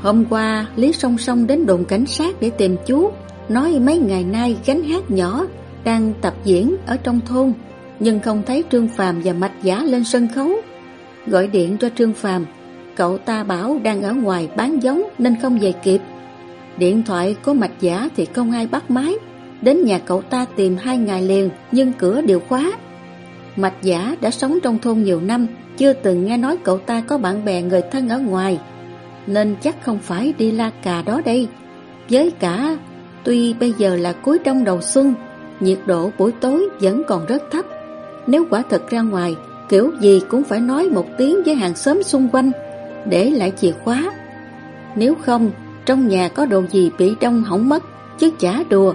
Hôm qua Lý song song đến đồn cảnh sát để tìm chú, Nói mấy ngày nay gánh hát nhỏ Đang tập diễn ở trong thôn, Nhưng không thấy Trương Phàm và Mạch Giả lên sân khấu. Gọi điện cho Trương Phàm, Cậu ta bảo đang ở ngoài bán giống Nên không về kịp. Điện thoại của Mạch Giả thì không ai bắt máy, Đến nhà cậu ta tìm hai ngày liền Nhưng cửa đều khóa. Mạch Giả đã sống trong thôn nhiều năm chưa từng nghe nói cậu ta có bạn bè người thân ở ngoài. Nên chắc không phải đi la cà đó đây. Với cả, Tuy bây giờ là cuối đông đầu xuân, Nhiệt độ buổi tối vẫn còn rất thấp. Nếu quả thật ra ngoài, Kiểu gì cũng phải nói một tiếng với hàng xóm xung quanh Để lại chìa khóa. Nếu không, Trong nhà có đồ gì bị đông hỏng mất, Chứ chả đùa.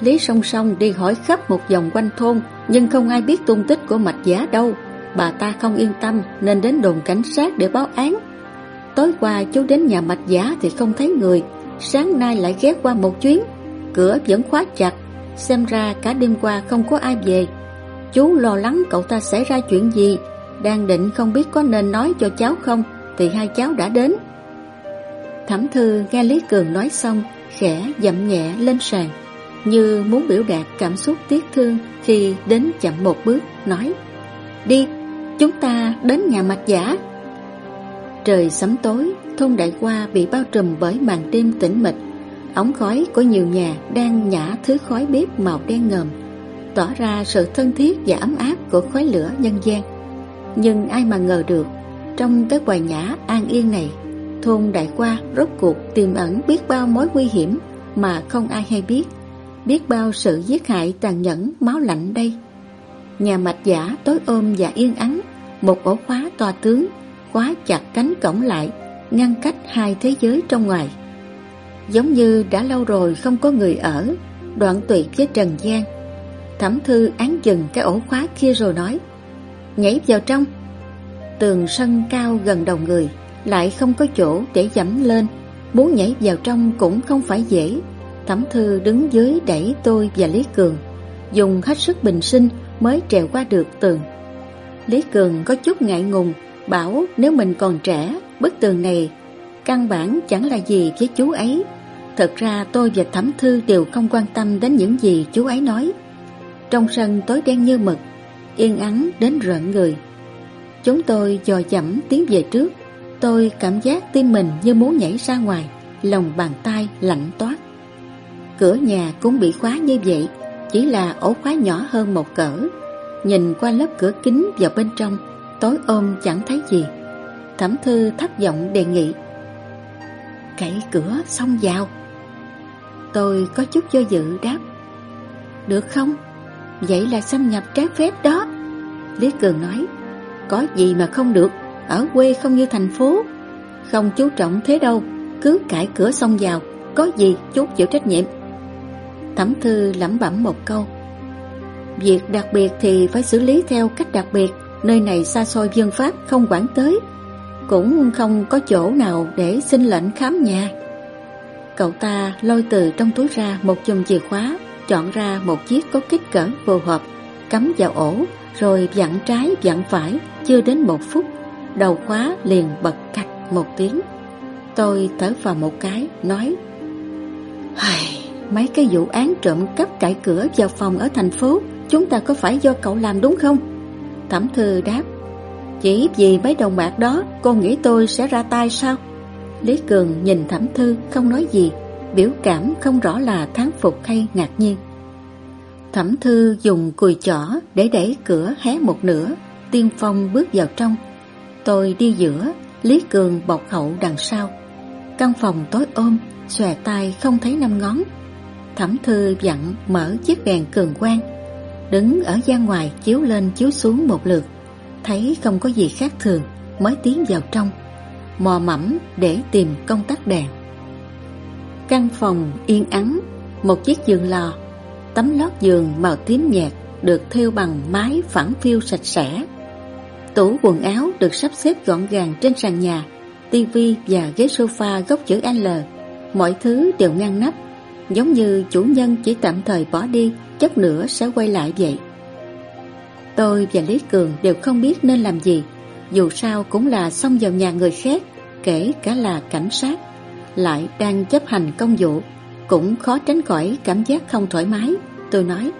Lý song song đi hỏi khắp một vòng quanh thôn, Nhưng không ai biết tung tích của mạch giả đâu. Bà ta không yên tâm Nên đến đồn cảnh sát để báo án. Tối qua chú đến nhà mạch giả Thì không thấy người. Sáng nay lại ghé qua một chuyến. Cửa vẫn khóa chặt. Xem ra cả đêm qua không có ai về. Chú lo lắng cậu ta xảy ra chuyện gì. Đang định không biết có nên nói cho cháu không Thì hai cháu đã đến. Thẩm thư nghe Lý Cường nói xong Khẽ dậm nhẹ lên sàn Như muốn biểu đạt cảm xúc tiếc thương Khi đến chậm một bước Nói Đi, chúng ta đến nhà mạch giả. Trời sấm tối, Thôn Đại Qua bị bao trùm bởi màn đêm tĩnh mịch. Ống khói của nhiều nhà đang nhả thứ khói bếp màu đen ngầm Tỏ ra sự thân thiết và ấm áp của khói lửa nhân gian. Nhưng ai mà ngờ được, Trong cái quầy nhã an yên này, Thôn Đại Qua rốt cuộc tiềm ẩn biết bao mối nguy hiểm Mà không ai hay biết. Biết bao sự giết hại tàn nhẫn máu lạnh đây. Nhà mạch giả tối ôm và yên ắng một ổ khóa to tướng, Khóa chặt cánh cổng lại, Ngăn cách hai thế giới trong ngoài. Giống như đã lâu rồi không có người ở, Đoạn tuyệt với Trần gian. Thẩm thư án dừng cái ổ khóa kia rồi nói, Nhảy vào trong. Tường sân cao gần đầu người, Lại không có chỗ để dẫm lên, Muốn nhảy vào trong cũng không phải dễ. Thẩm thư đứng dưới đẩy tôi và Lý Cường, Dùng hết sức bình sinh mới trèo qua được tường. Lý Cường có chút ngại ngùng, Bảo nếu mình còn trẻ, Bức tường này Căn bản chẳng là gì với chú ấy. Thật ra tôi và Thẩm Thư đều không quan tâm đến những gì chú ấy nói. Trong sân tối đen như mực, Yên ắng đến rợn người. Chúng tôi dò dẫm tiến về trước. Tôi cảm giác tim mình như muốn nhảy ra ngoài, Lòng bàn tay lạnh toát. Cửa nhà cũng bị khóa như vậy, Chỉ là ổ khóa nhỏ hơn một cỡ. Nhìn qua lớp cửa kính vào bên trong, Tối ôm chẳng thấy gì. Thẩm thư thấp giọng đề nghị, Cậy cửa xong vào. Tôi có chút do dự đáp, Được không? Vậy là xâm nhập trái phép đó. Lý Cường nói, Có gì mà không được? Ở quê không như thành phố. Không chú trọng thế đâu, Cứ cải cửa xong vào, Có gì chú chịu trách nhiệm. Thẩm thư lẩm bẩm một câu Việc đặc biệt thì phải xử lý theo cách đặc biệt, Nơi này xa xôi dân pháp không quản tới, Cũng không có chỗ nào để xin lệnh khám nhà. Cậu ta lôi từ trong túi ra một chùm chìa khóa, Chọn ra một chiếc có kích cỡ phù hợp, Cắm vào ổ, Rồi vặn trái vặn phải, Chưa đến một phút, Đầu khóa liền bật cạch một tiếng. Tôi thở vào một cái, Nói Mấy cái vụ án trộm cắp cải cửa vào phòng ở thành phố Chúng ta có phải do cậu làm đúng không? Thẩm thư đáp, Chỉ vì mấy đồng bạc đó, Cô nghĩ tôi sẽ ra tay sao? Lý Cường nhìn Thẩm Thư, không nói gì, Biểu cảm không rõ là thán phục hay ngạc nhiên. Thẩm Thư dùng cùi chỏ để đẩy cửa hé một nửa, Tiên Phong bước vào trong. Tôi đi giữa, Lý Cường bọc hậu đằng sau. Căn phòng tối ôm, Xòe tay không thấy năm ngón. Thẩm Thư dặn mở chiếc đèn cường quang. Đứng ở gian ngoài chiếu lên chiếu xuống một lượt Thấy không có gì khác thường Mới tiến vào trong mò mẫm để tìm công tắc đèn. Căn phòng yên ắng, một chiếc giường lò, Tấm lót giường màu tím nhạt được thêu bằng mái phẳng phiu sạch sẽ. Tủ quần áo được sắp xếp gọn gàng trên sàn nhà, tivi và ghế sofa góc chữ L. Mọi thứ đều ngăn nắp, giống như chủ nhân chỉ tạm thời bỏ đi, chốc nữa sẽ quay lại vậy. Tôi và Lý Cường đều không biết nên làm gì, dù sao cũng là xông vào nhà người khác, kể cả là cảnh sát, lại đang chấp hành công vụ, cũng khó tránh khỏi cảm giác không thoải mái. Tôi nói,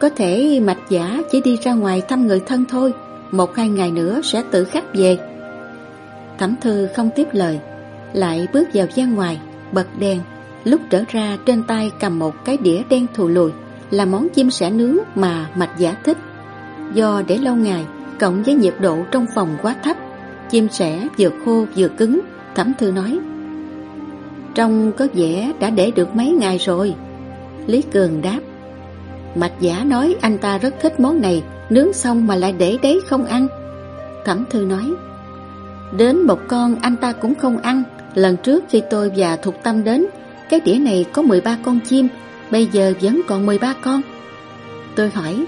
có thể mạch giả chỉ đi ra ngoài thăm người thân thôi, một hai ngày nữa sẽ tự khắc về. Thẩm thư không tiếp lời, lại bước vào gian ngoài, bật đèn, lúc trở ra trên tay cầm một cái đĩa đen thù lùi, là món chim sẻ nướng mà mạch giả thích. Do để lâu ngày, cộng với nhiệt độ trong phòng quá thấp, chim sẻ vừa khô vừa cứng, thẩm thư nói. Trong có vẻ đã để được mấy ngày rồi. Lý Cường đáp. Mạch giả nói anh ta rất thích món này, nướng xong mà lại để đấy không ăn. Thẩm thư nói. Đến một con anh ta cũng không ăn, lần trước khi tôi và Thục Tâm đến, cái đĩa này có 13 con chim, bây giờ vẫn còn 13 con. Tôi hỏi,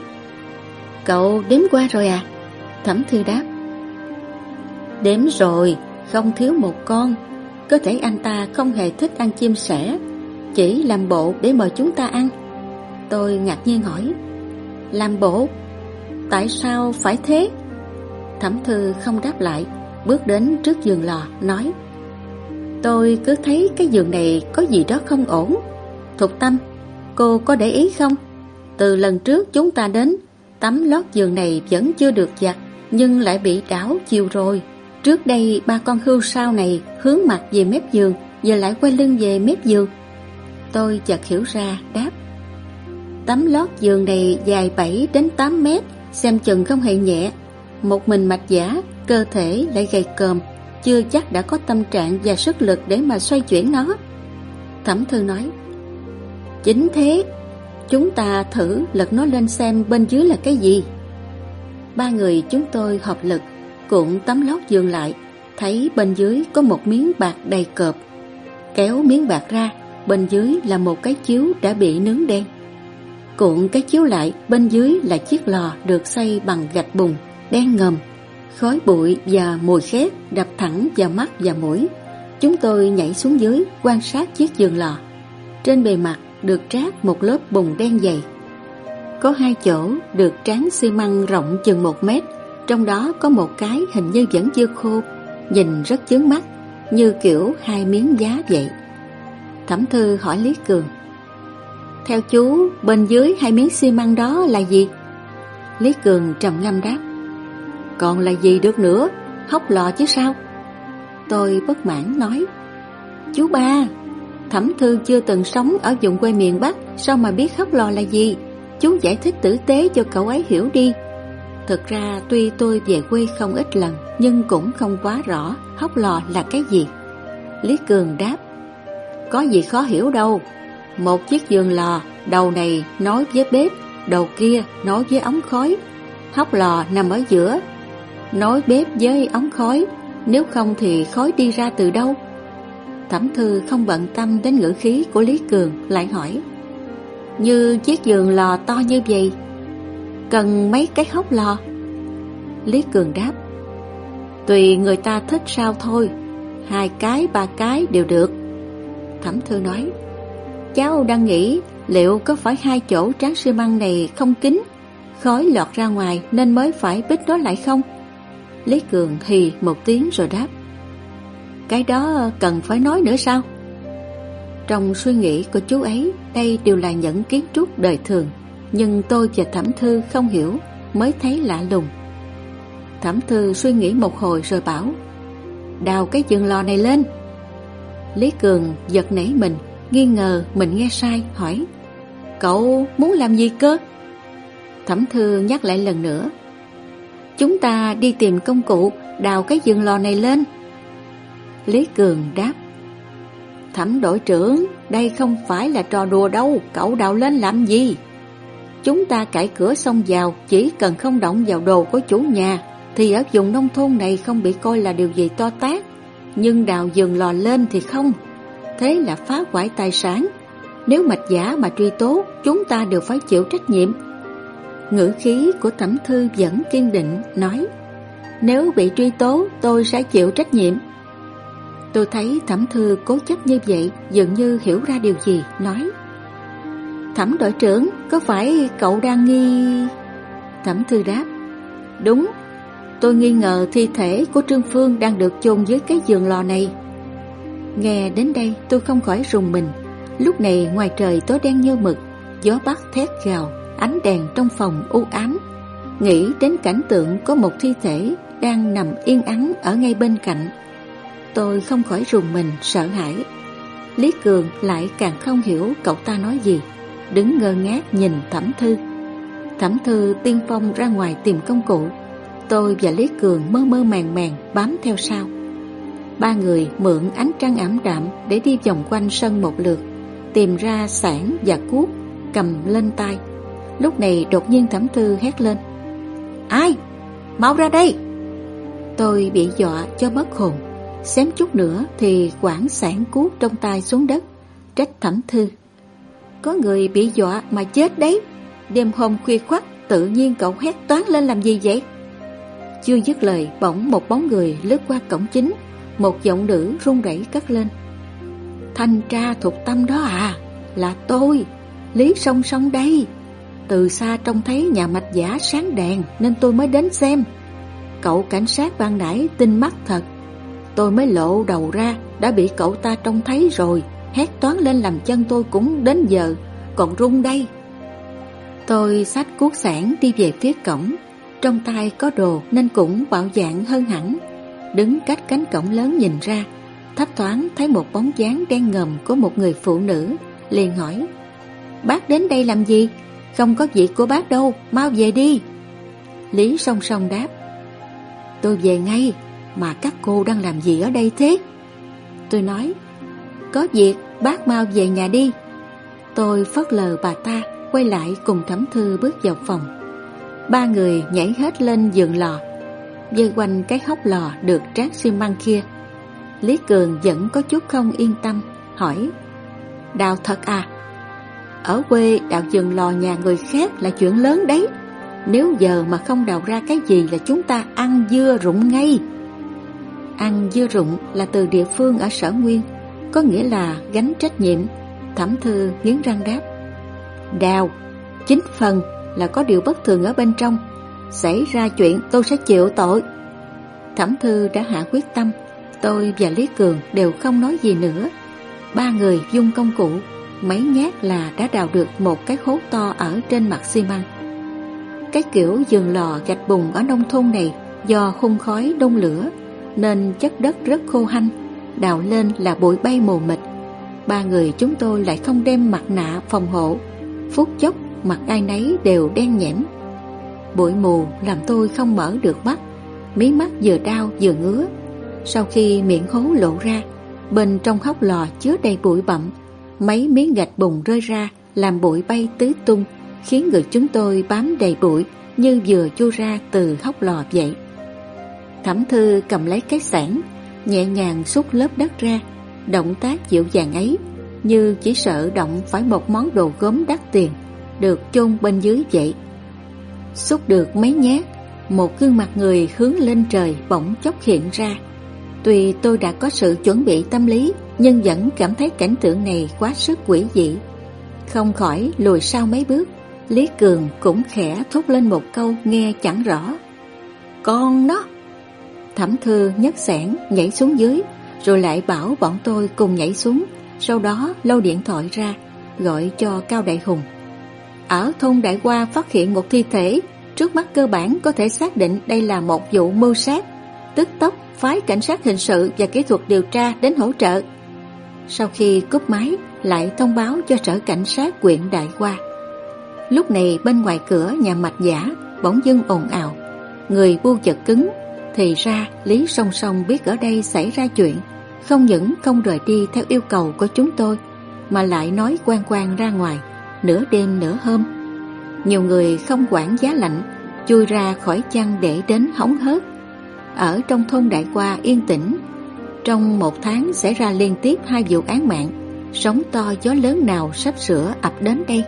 cậu đếm qua rồi à? Thẩm thư đáp, đếm rồi, không thiếu một con. Có thể anh ta không hề thích ăn chim sẻ, chỉ làm bộ để mời chúng ta ăn. Tôi ngạc nhiên hỏi, làm bộ? Tại sao phải thế? Thẩm thư không đáp lại, bước đến trước giường lò, nói Tôi cứ thấy cái giường này có gì đó không ổn. Thục tâm, cô có để ý không? Từ lần trước chúng ta đến, tấm lót giường này vẫn chưa được giặt, nhưng lại bị đảo chiều rồi. Trước đây ba con hươu sao này hướng mặt về mép giường, giờ lại quay lưng về mép giường. Tôi chợt hiểu ra, đáp. Tấm lót giường này dài 7 đến 8 mét, xem chừng không hề nhẹ. Một mình mạch giả, cơ thể lại gầy còm, chưa chắc đã có tâm trạng và sức lực để mà xoay chuyển nó. Thẩm thư nói, Chính thế, chúng ta thử lật nó lên xem bên dưới là cái gì. Ba người chúng tôi hợp lực, cuộn tấm lót giường lại, thấy bên dưới có một miếng bạc đầy cọp. Kéo miếng bạc ra, bên dưới là một cái chiếu đã bị nướng đen. Cuộn cái chiếu lại, bên dưới là chiếc lò được xây bằng gạch bùn, đen ngầm Khói bụi và mùi khét đập thẳng vào mắt và mũi. Chúng tôi nhảy xuống dưới quan sát chiếc giường lò. Trên bề mặt được trát một lớp bùn đen dày. Có hai chỗ được tráng xi măng rộng chừng một mét, trong đó có một cái hình như vẫn chưa khô, nhìn rất chướng mắt, như kiểu hai miếng giá vậy. Thẩm thư hỏi Lý Cường. Theo chú, bên dưới hai miếng xi măng đó là gì? Lý Cường trầm ngâm đáp. Còn là gì được nữa? Hóc lò chứ sao? Tôi bất mãn nói, Chú ba, Thẩm thư chưa từng sống ở vùng quê miền Bắc, Sao mà biết hóc lò là gì? Chú giải thích tử tế cho cậu ấy hiểu đi. Thực ra tuy tôi về quê không ít lần, Nhưng cũng không quá rõ hóc lò là cái gì. Lý Cường đáp, Có gì khó hiểu đâu. Một chiếc giường lò, Đầu này nối với bếp, Đầu kia nối với ống khói. Hóc lò nằm ở giữa Nói bếp với ống khói, Nếu không thì khói đi ra từ đâu? Thẩm thư không bận tâm đến ngữ khí của Lý Cường, Lại hỏi. Như chiếc giường lò to như vậy, Cần mấy cái hốc lò? Lý Cường đáp. Tùy người ta thích sao thôi, Hai cái, ba cái đều được. Thẩm thư nói. Cháu đang nghĩ liệu có phải hai chỗ tráng xi măng này không kín, Khói lọt ra ngoài nên mới phải bích nó lại không? Lý Cường hì một tiếng rồi đáp Cái đó cần phải nói nữa sao? Trong suy nghĩ của chú ấy, Đây đều là những kiến trúc đời thường, Nhưng tôi và Thẩm Thư không hiểu, Mới thấy lạ lùng Thẩm Thư suy nghĩ một hồi rồi bảo, Đào cái giường lò này lên Lý Cường giật nảy mình, Nghi ngờ mình nghe sai, hỏi, Cậu muốn làm gì cơ? Thẩm Thư nhắc lại lần nữa Chúng ta đi tìm công cụ đào cái giường lò này lên. Lý Cường đáp. Thẩm đội trưởng, đây không phải là trò đùa đâu, cậu đào lên làm gì? Chúng ta cải cửa xong vào, chỉ cần không động vào đồ của chủ nhà, thì ở vùng nông thôn này không bị coi là điều gì to tát. Nhưng đào giường lò lên thì không. Thế là phá hoại tài sản. Nếu mạch giả mà truy tố Chúng ta đều phải chịu trách nhiệm Ngữ khí của Thẩm Thư vẫn kiên định, Nói, Nếu bị truy tố, tôi sẽ chịu trách nhiệm. Tôi thấy Thẩm Thư cố chấp như vậy, Dường như hiểu ra điều gì, Nói, Thẩm đội trưởng, Có phải cậu đang nghi Thẩm Thư đáp, Đúng, Tôi nghi ngờ thi thể của Trương Phương Đang được chôn dưới cái giường lò này. Nghe đến đây, tôi không khỏi rùng mình. Lúc này, ngoài trời tối đen như mực, Gió bắc thét gào. Ánh đèn trong phòng u ám. Nghĩ đến cảnh tượng có một thi thể Đang nằm yên ắng ở ngay bên cạnh, Tôi không khỏi rùng mình, sợ hãi. Lý Cường lại càng không hiểu cậu ta nói gì, Đứng ngơ ngác nhìn Thẩm Thư. Thẩm Thư tiên phong ra ngoài tìm công cụ, Tôi và Lý Cường mơ mơ màng màng bám theo sau. Ba người mượn ánh trăng ảm đạm để đi vòng quanh sân một lượt, Tìm ra sản và cuốc cầm lên tay. Lúc này đột nhiên Thẩm Thư hét lên. Ai? Mau ra đây! Tôi bị dọa cho mất hồn. Xém chút nữa thì quảng sản cuốc trong tay xuống đất, Trách Thẩm Thư. Có người bị dọa mà chết đấy. Đêm hôm khuya khoắt, Tự nhiên cậu hét toán lên làm gì vậy? Chưa dứt lời, bỗng một bóng người lướt qua cổng chính. Một giọng nữ run rẩy cất lên. Thanh tra thuộc tâm đó à? Là tôi. Lý song song đây. Từ xa trông thấy nhà mạch giả sáng đèn, Nên tôi mới đến xem. Cậu cảnh sát ban nãy tinh mắt thật. Tôi mới lộ đầu ra, Đã bị cậu ta trông thấy rồi, Hét toán lên làm chân tôi cũng đến giờ, Còn run đây. Tôi xách cuốc sản đi về phía cổng, Trong tay có đồ nên cũng bạo dạng hơn hẳn. Đứng cách cánh cổng lớn nhìn ra, Thấp thoáng thấy một bóng dáng đen ngầm của một người phụ nữ, liền hỏi, Bác đến đây làm gì? Không có việc của bác đâu, mau về đi. Lý song song đáp Tôi về ngay Mà các cô đang làm gì ở đây thế? Tôi nói Có việc, bác mau về nhà đi. Tôi phớt lờ bà ta Quay lại cùng thẩm thư bước vào phòng. Ba người nhảy hết lên giường lò dây quanh cái hốc lò được trát xi măng kia. Lý Cường vẫn có chút không yên tâm Hỏi Đào thật à? Ở quê đào rừng lò nhà người khác là chuyện lớn đấy. Nếu giờ mà không đào ra cái gì là chúng ta ăn dưa rụng ngay. Ăn dưa rụng là từ địa phương ở sở nguyên, Có nghĩa là gánh trách nhiệm. Thẩm thư nghiến răng đáp, Đào, Chính phần là có điều bất thường ở bên trong. Xảy ra chuyện tôi sẽ chịu tội. Thẩm thư đã hạ quyết tâm, Tôi và Lý Cường đều không nói gì nữa. Ba người dung công cụ. Mấy nhát là đã đào được một cái hố to ở trên mặt xi măng. Cái kiểu giường lò gạch bùng ở nông thôn này Do khung khói đông lửa, Nên chất đất rất khô hanh, Đào lên là bụi bay mù mịt. Ba người chúng tôi lại không đem mặt nạ phòng hộ, Phút chốc mặt ai nấy đều đen nhẽm. Bụi mù làm tôi không mở được mắt, Mí mắt vừa đau vừa ngứa. Sau khi miệng hố lộ ra, Bên trong hốc lò chứa đầy bụi bặm Mấy miếng gạch bùn rơi ra, Làm bụi bay tứ tung, Khiến người chúng tôi bám đầy bụi Như vừa chui ra từ hốc lò vậy. Thẩm thư cầm lấy cái sản Nhẹ nhàng xúc lớp đất ra, Động tác dịu dàng ấy, Như chỉ sợ động phải một món đồ gốm đắt tiền, Được chôn bên dưới vậy. Xúc được mấy nhát, Một gương mặt người hướng lên trời bỗng chốc hiện ra. Tuy tôi đã có sự chuẩn bị tâm lý, Nhưng vẫn cảm thấy cảnh tượng này quá sức quỷ dị. Không khỏi lùi sau mấy bước, Lý Cường cũng khẽ thốt lên một câu nghe chẳng rõ. Con nó! Thẩm thư nhất sẻn nhảy xuống dưới, Rồi lại bảo bọn tôi cùng nhảy xuống. Sau đó lâu điện thoại ra, Gọi cho Cao Đại Hùng. Ở thôn Đại Qua phát hiện một thi thể, Trước mắt cơ bản có thể xác định đây là một vụ mưu sát, Tức tốc phái cảnh sát hình sự và kỹ thuật điều tra đến hỗ trợ. Sau khi cúp máy, lại thông báo cho sở cảnh sát quyện Đại Qua Lúc này bên ngoài cửa nhà mạch giả bỗng dưng ồn ào. Người bu chật cứng, Thì ra Lý song song biết ở đây xảy ra chuyện. Không những không rời đi theo yêu cầu của chúng tôi, Mà lại nói quan quan ra ngoài, Nửa đêm nửa hôm. Nhiều người không quản giá lạnh, Chui ra khỏi chăn để đến hóng hớt. Ở trong thôn Đại Qua yên tĩnh. Trong một tháng xảy ra liên tiếp hai vụ án mạng Sóng to gió lớn nào sắp sửa ập đến đây.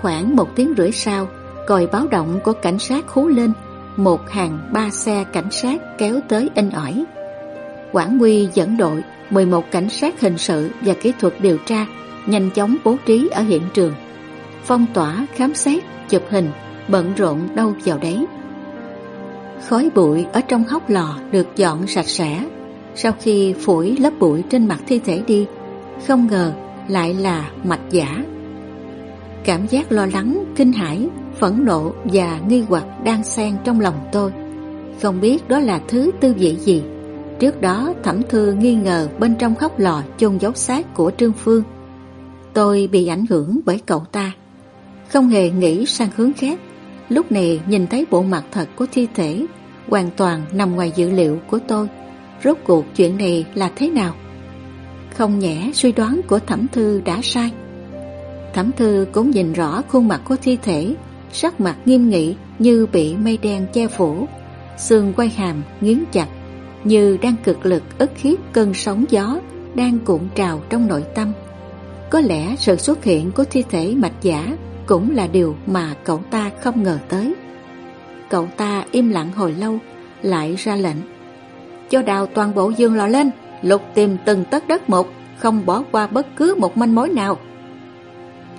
Khoảng một tiếng rưỡi sau Còi báo động của cảnh sát hú lên Một hàng ba xe cảnh sát kéo tới in ỏi. Quảng quy dẫn đội 11 cảnh sát hình sự và kỹ thuật điều tra Nhanh chóng bố trí ở hiện trường. Phong tỏa, khám xét, chụp hình Bận rộn đâu vào đấy. Khói bụi ở trong hốc lò được dọn sạch sẽ. Sau khi phủi lớp bụi trên mặt thi thể đi Không ngờ lại là mạch giả. Cảm giác lo lắng, kinh hãi, phẫn nộ và nghi hoặc đang xen trong lòng tôi. Không biết đó là thứ tư vị gì. Trước đó thẩm thư nghi ngờ bên trong khóc lò chôn dấu xác của Trương Phương. Tôi bị ảnh hưởng bởi cậu ta. Không hề nghĩ sang hướng khác. Lúc này nhìn thấy bộ mặt thật của thi thể, Hoàn toàn nằm ngoài dữ liệu của tôi. Rốt cuộc chuyện này là thế nào? Không nhẽ suy đoán của thẩm thư đã sai. Thẩm thư cũng nhìn rõ khuôn mặt của thi thể, Sắc mặt nghiêm nghị như bị mây đen che phủ. Xương quay hàm nghiến chặt, Như đang cực lực ức hiếp cơn sóng gió Đang cuộn trào trong nội tâm. Có lẽ sự xuất hiện của thi thể mạch giả cũng là điều mà cậu ta không ngờ tới. Cậu ta im lặng hồi lâu, Lại ra lệnh. Cho đào toàn bộ dương lò lên, Lục tìm từng tấc đất một, Không bỏ qua bất cứ một manh mối nào.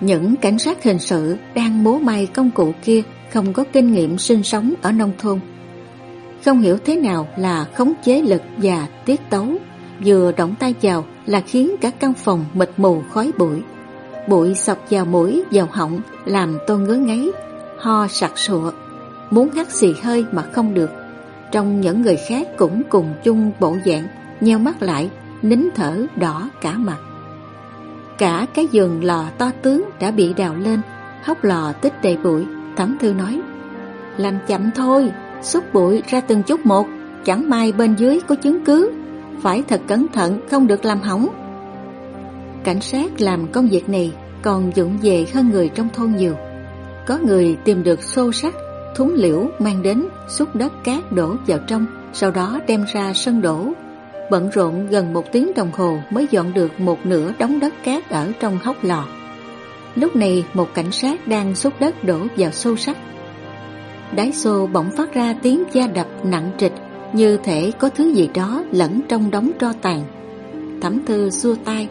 Những cảnh sát hình sự Đang múa may công cụ kia Không có kinh nghiệm sinh sống ở nông thôn. Không hiểu thế nào là khống chế lực và tiết tấu, Vừa động tay vào là khiến cả căn phòng mịt mù khói bụi. Bụi sọc vào mũi, vào họng Làm tôi ngứa ngáy Ho sặc sụa muốn hắt xì hơi mà không được. Trong những người khác cũng cùng chung bộ dạng, nheo mắt lại, nín thở đỏ cả mặt. Cả cái giường lò to tướng đã bị đào lên, hốc lò tích đầy bụi, thẩm thư nói. Làm chậm thôi, xúc bụi ra từng chút một, chẳng may bên dưới có chứng cứ, phải thật cẩn thận không được làm hỏng. Cảnh sát làm công việc này còn dụng về hơn người trong thôn nhiều. Có người tìm được xô sắt thúng liễu mang đến xúc đất cát đổ vào trong, sau đó đem ra sân đổ. Bận rộn gần một tiếng đồng hồ mới dọn được một nửa đống đất cát ở trong hốc lò. Lúc này một cảnh sát đang xúc đất đổ vào xô sắt. Đáy xô bỗng phát ra tiếng da đập nặng trịch như thể có thứ gì đó lẫn trong đống tro tàn. Thẩm thư xua tay,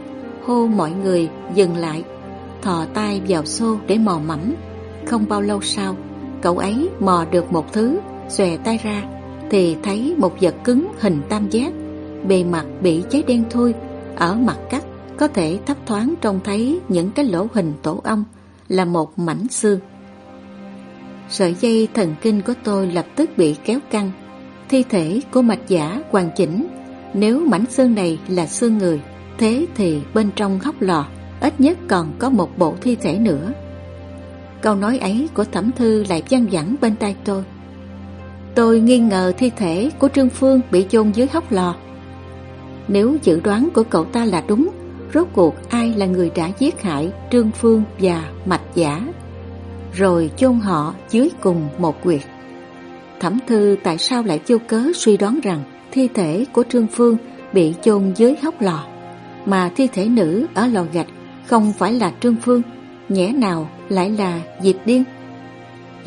hô mọi người dừng lại, thò tay vào xô để mò mẫm. Không bao lâu sau, Cậu ấy mò được một thứ Xòe tay ra Thì thấy một vật cứng hình tam giác Bề mặt bị cháy đen thui Ở mặt cắt Có thể thấp thoáng trông thấy Những cái lỗ hình tổ ong Là một mảnh xương Sợi dây thần kinh của tôi lập tức bị kéo căng Thi thể của mạch giả hoàn chỉnh Nếu mảnh xương này là xương người Thế thì bên trong hốc lò, Ít nhất còn có một bộ thi thể nữa. Câu nói ấy của thẩm thư lại văng vẳng bên tai tôi. Tôi nghi ngờ thi thể của Trương Phương bị chôn dưới hốc lò. Nếu dự đoán của cậu ta là đúng, Rốt cuộc ai là người đã giết hại Trương Phương và Mạch Giả? Rồi chôn họ dưới cùng một quyệt. Thẩm thư tại sao lại vô cớ suy đoán rằng Thi thể của Trương Phương bị chôn dưới hốc lò? Mà thi thể nữ ở lò gạch không phải là Trương Phương nhẽ nào lại là Diệp Điên.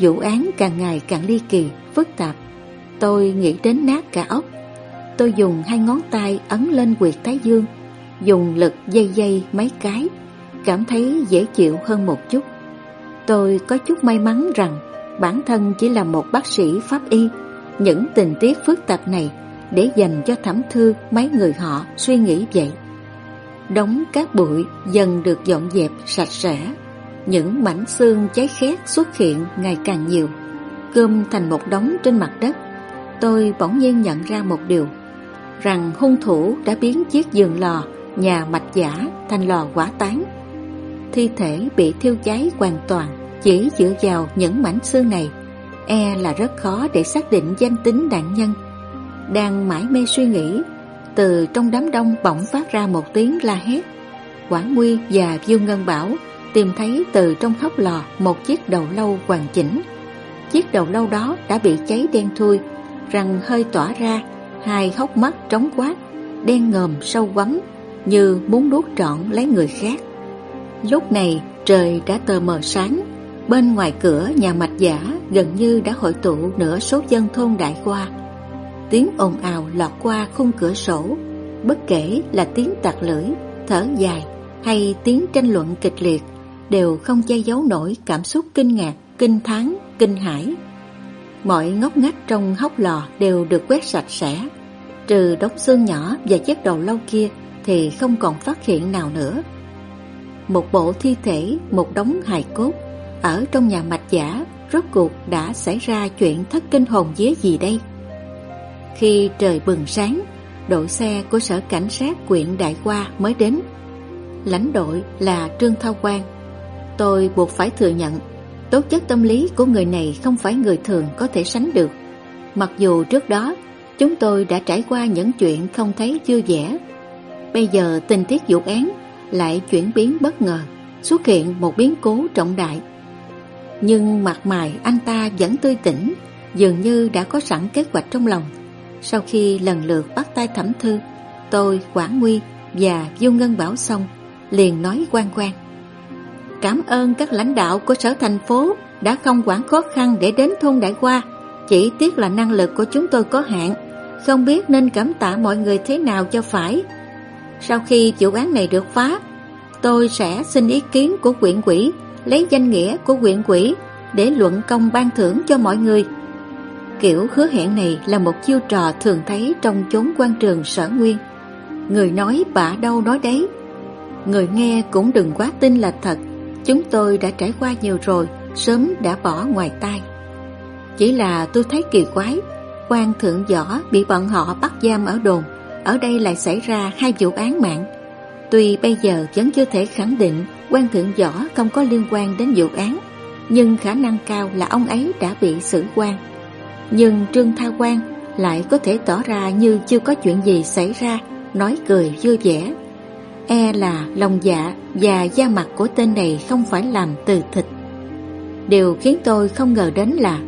Vụ án càng ngày càng ly kỳ, phức tạp. Tôi nghĩ đến nát cả óc. Tôi dùng hai ngón tay ấn lên quyệt thái dương, dùng lực dây dây mấy cái, cảm thấy dễ chịu hơn một chút. Tôi có chút may mắn rằng bản thân chỉ là một bác sĩ pháp y. Những tình tiết phức tạp này để dành cho thẩm thư mấy người họ suy nghĩ vậy. Đống cát bụi dần được dọn dẹp sạch sẽ những mảnh xương cháy khét xuất hiện ngày càng nhiều, cơm thành một đống trên mặt đất. Tôi bỗng nhiên nhận ra một điều, rằng hung thủ đã biến chiếc giường lò nhà mạch giả thành lò quả tán. Thi thể bị thiêu cháy hoàn toàn chỉ dựa vào những mảnh xương này, e là rất khó để xác định danh tính nạn nhân. Đang mãi mê suy nghĩ, từ trong đám đông bỗng phát ra một tiếng la hét. Quảng Nguy và Dương Ngân Bảo tìm thấy từ trong hốc lò một chiếc đầu lâu hoàn chỉnh. Chiếc đầu lâu đó đã bị cháy đen thui, răng hơi tỏa ra, hai hốc mắt trống quát, đen ngòm sâu quắm, như muốn nuốt trọn lấy người khác. Lúc này trời đã tờ mờ sáng, bên ngoài cửa nhà mạch giả gần như đã hội tụ nửa số dân thôn đại qua. Tiếng ồn ào lọt qua khung cửa sổ, bất kể là tiếng tạc lưỡi, thở dài hay tiếng tranh luận kịch liệt đều không che giấu nổi cảm xúc kinh ngạc, kinh thán, kinh hãi. Mọi ngóc ngách trong hốc lò đều được quét sạch sẽ, trừ đống xương nhỏ và chiếc đầu lâu kia thì không còn phát hiện nào nữa. Một bộ thi thể, một đống hài cốt ở trong nhà mạch giả rốt cuộc đã xảy ra chuyện thất kinh hồn vía gì đây? Khi trời bừng sáng, đội xe của sở cảnh sát quyện Đại Qua mới đến. Lãnh đội là Trương Thao Quang. Tôi buộc phải thừa nhận, tố chất tâm lý của người này không phải người thường có thể sánh được. Mặc dù trước đó, chúng tôi đã trải qua những chuyện không thấy chưa vẻ. Bây giờ tình tiết vụ án lại chuyển biến bất ngờ, xuất hiện một biến cố trọng đại. Nhưng mặt mày anh ta vẫn tươi tỉnh, dường như đã có sẵn kế hoạch trong lòng. Sau khi lần lượt bắt tay thẩm thư, tôi, Quảng Nguy và Du Ngân Bảo xong, liền nói quan quan. Cảm ơn các lãnh đạo của sở thành phố đã không quản khó khăn để đến thôn Đại Qua. Chỉ tiếc là năng lực của chúng tôi có hạn, không biết nên cảm tạ mọi người thế nào cho phải. Sau khi vụ án này được phá, tôi sẽ xin ý kiến của quyện quỹ, lấy danh nghĩa của quyện quỹ để luận công ban thưởng cho mọi người. Kiểu hứa hẹn này là một chiêu trò thường thấy trong chốn quan trường sở nguyên. Người nói bả đâu nói đấy. Người nghe cũng đừng quá tin là thật. Chúng tôi đã trải qua nhiều rồi, sớm đã bỏ ngoài tai. Chỉ là tôi thấy kỳ quái, quan thượng võ bị bọn họ bắt giam ở đồn, ở đây lại xảy ra hai vụ án mạng. Tuy bây giờ vẫn chưa thể khẳng định quan thượng võ không có liên quan đến vụ án, nhưng khả năng cao là ông ấy đã bị xử quan. Nhưng Trương Tha Quang lại có thể tỏ ra như chưa có chuyện gì xảy ra, nói cười vui vẻ. E là lòng dạ và da mặt của tên này không phải làm từ thịt. Điều khiến tôi không ngờ đến là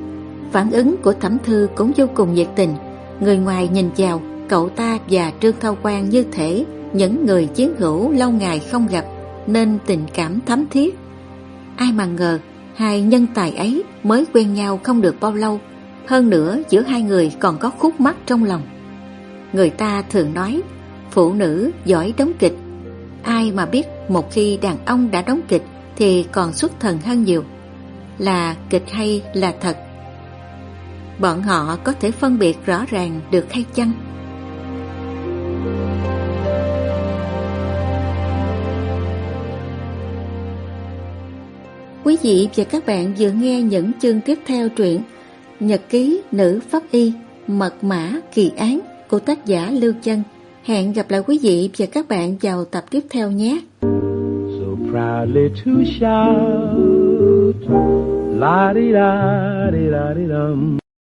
phản ứng của thẩm thư cũng vô cùng nhiệt tình. Người ngoài nhìn vào, cậu ta và Trương Thao Quang như thể những người chiến hữu lâu ngày không gặp nên tình cảm thấm thiết. Ai mà ngờ hai nhân tài ấy mới quen nhau không được bao lâu hơn nữa, giữa hai người còn có khúc mắc trong lòng. Người ta thường nói, Phụ nữ giỏi đóng kịch. Ai mà biết một khi đàn ông đã đóng kịch Thì còn xuất thần hơn nhiều. Là kịch hay là thật? Bọn họ có thể phân biệt rõ ràng được hay chăng? Quý vị và các bạn vừa nghe những chương tiếp theo truyện Nhật ký nữ pháp y, Mật mã, kỳ án của tác giả Lưu Chân. Hẹn gặp lại quý vị và các bạn vào tập tiếp theo nhé. So proudly to shout La di da di da di dum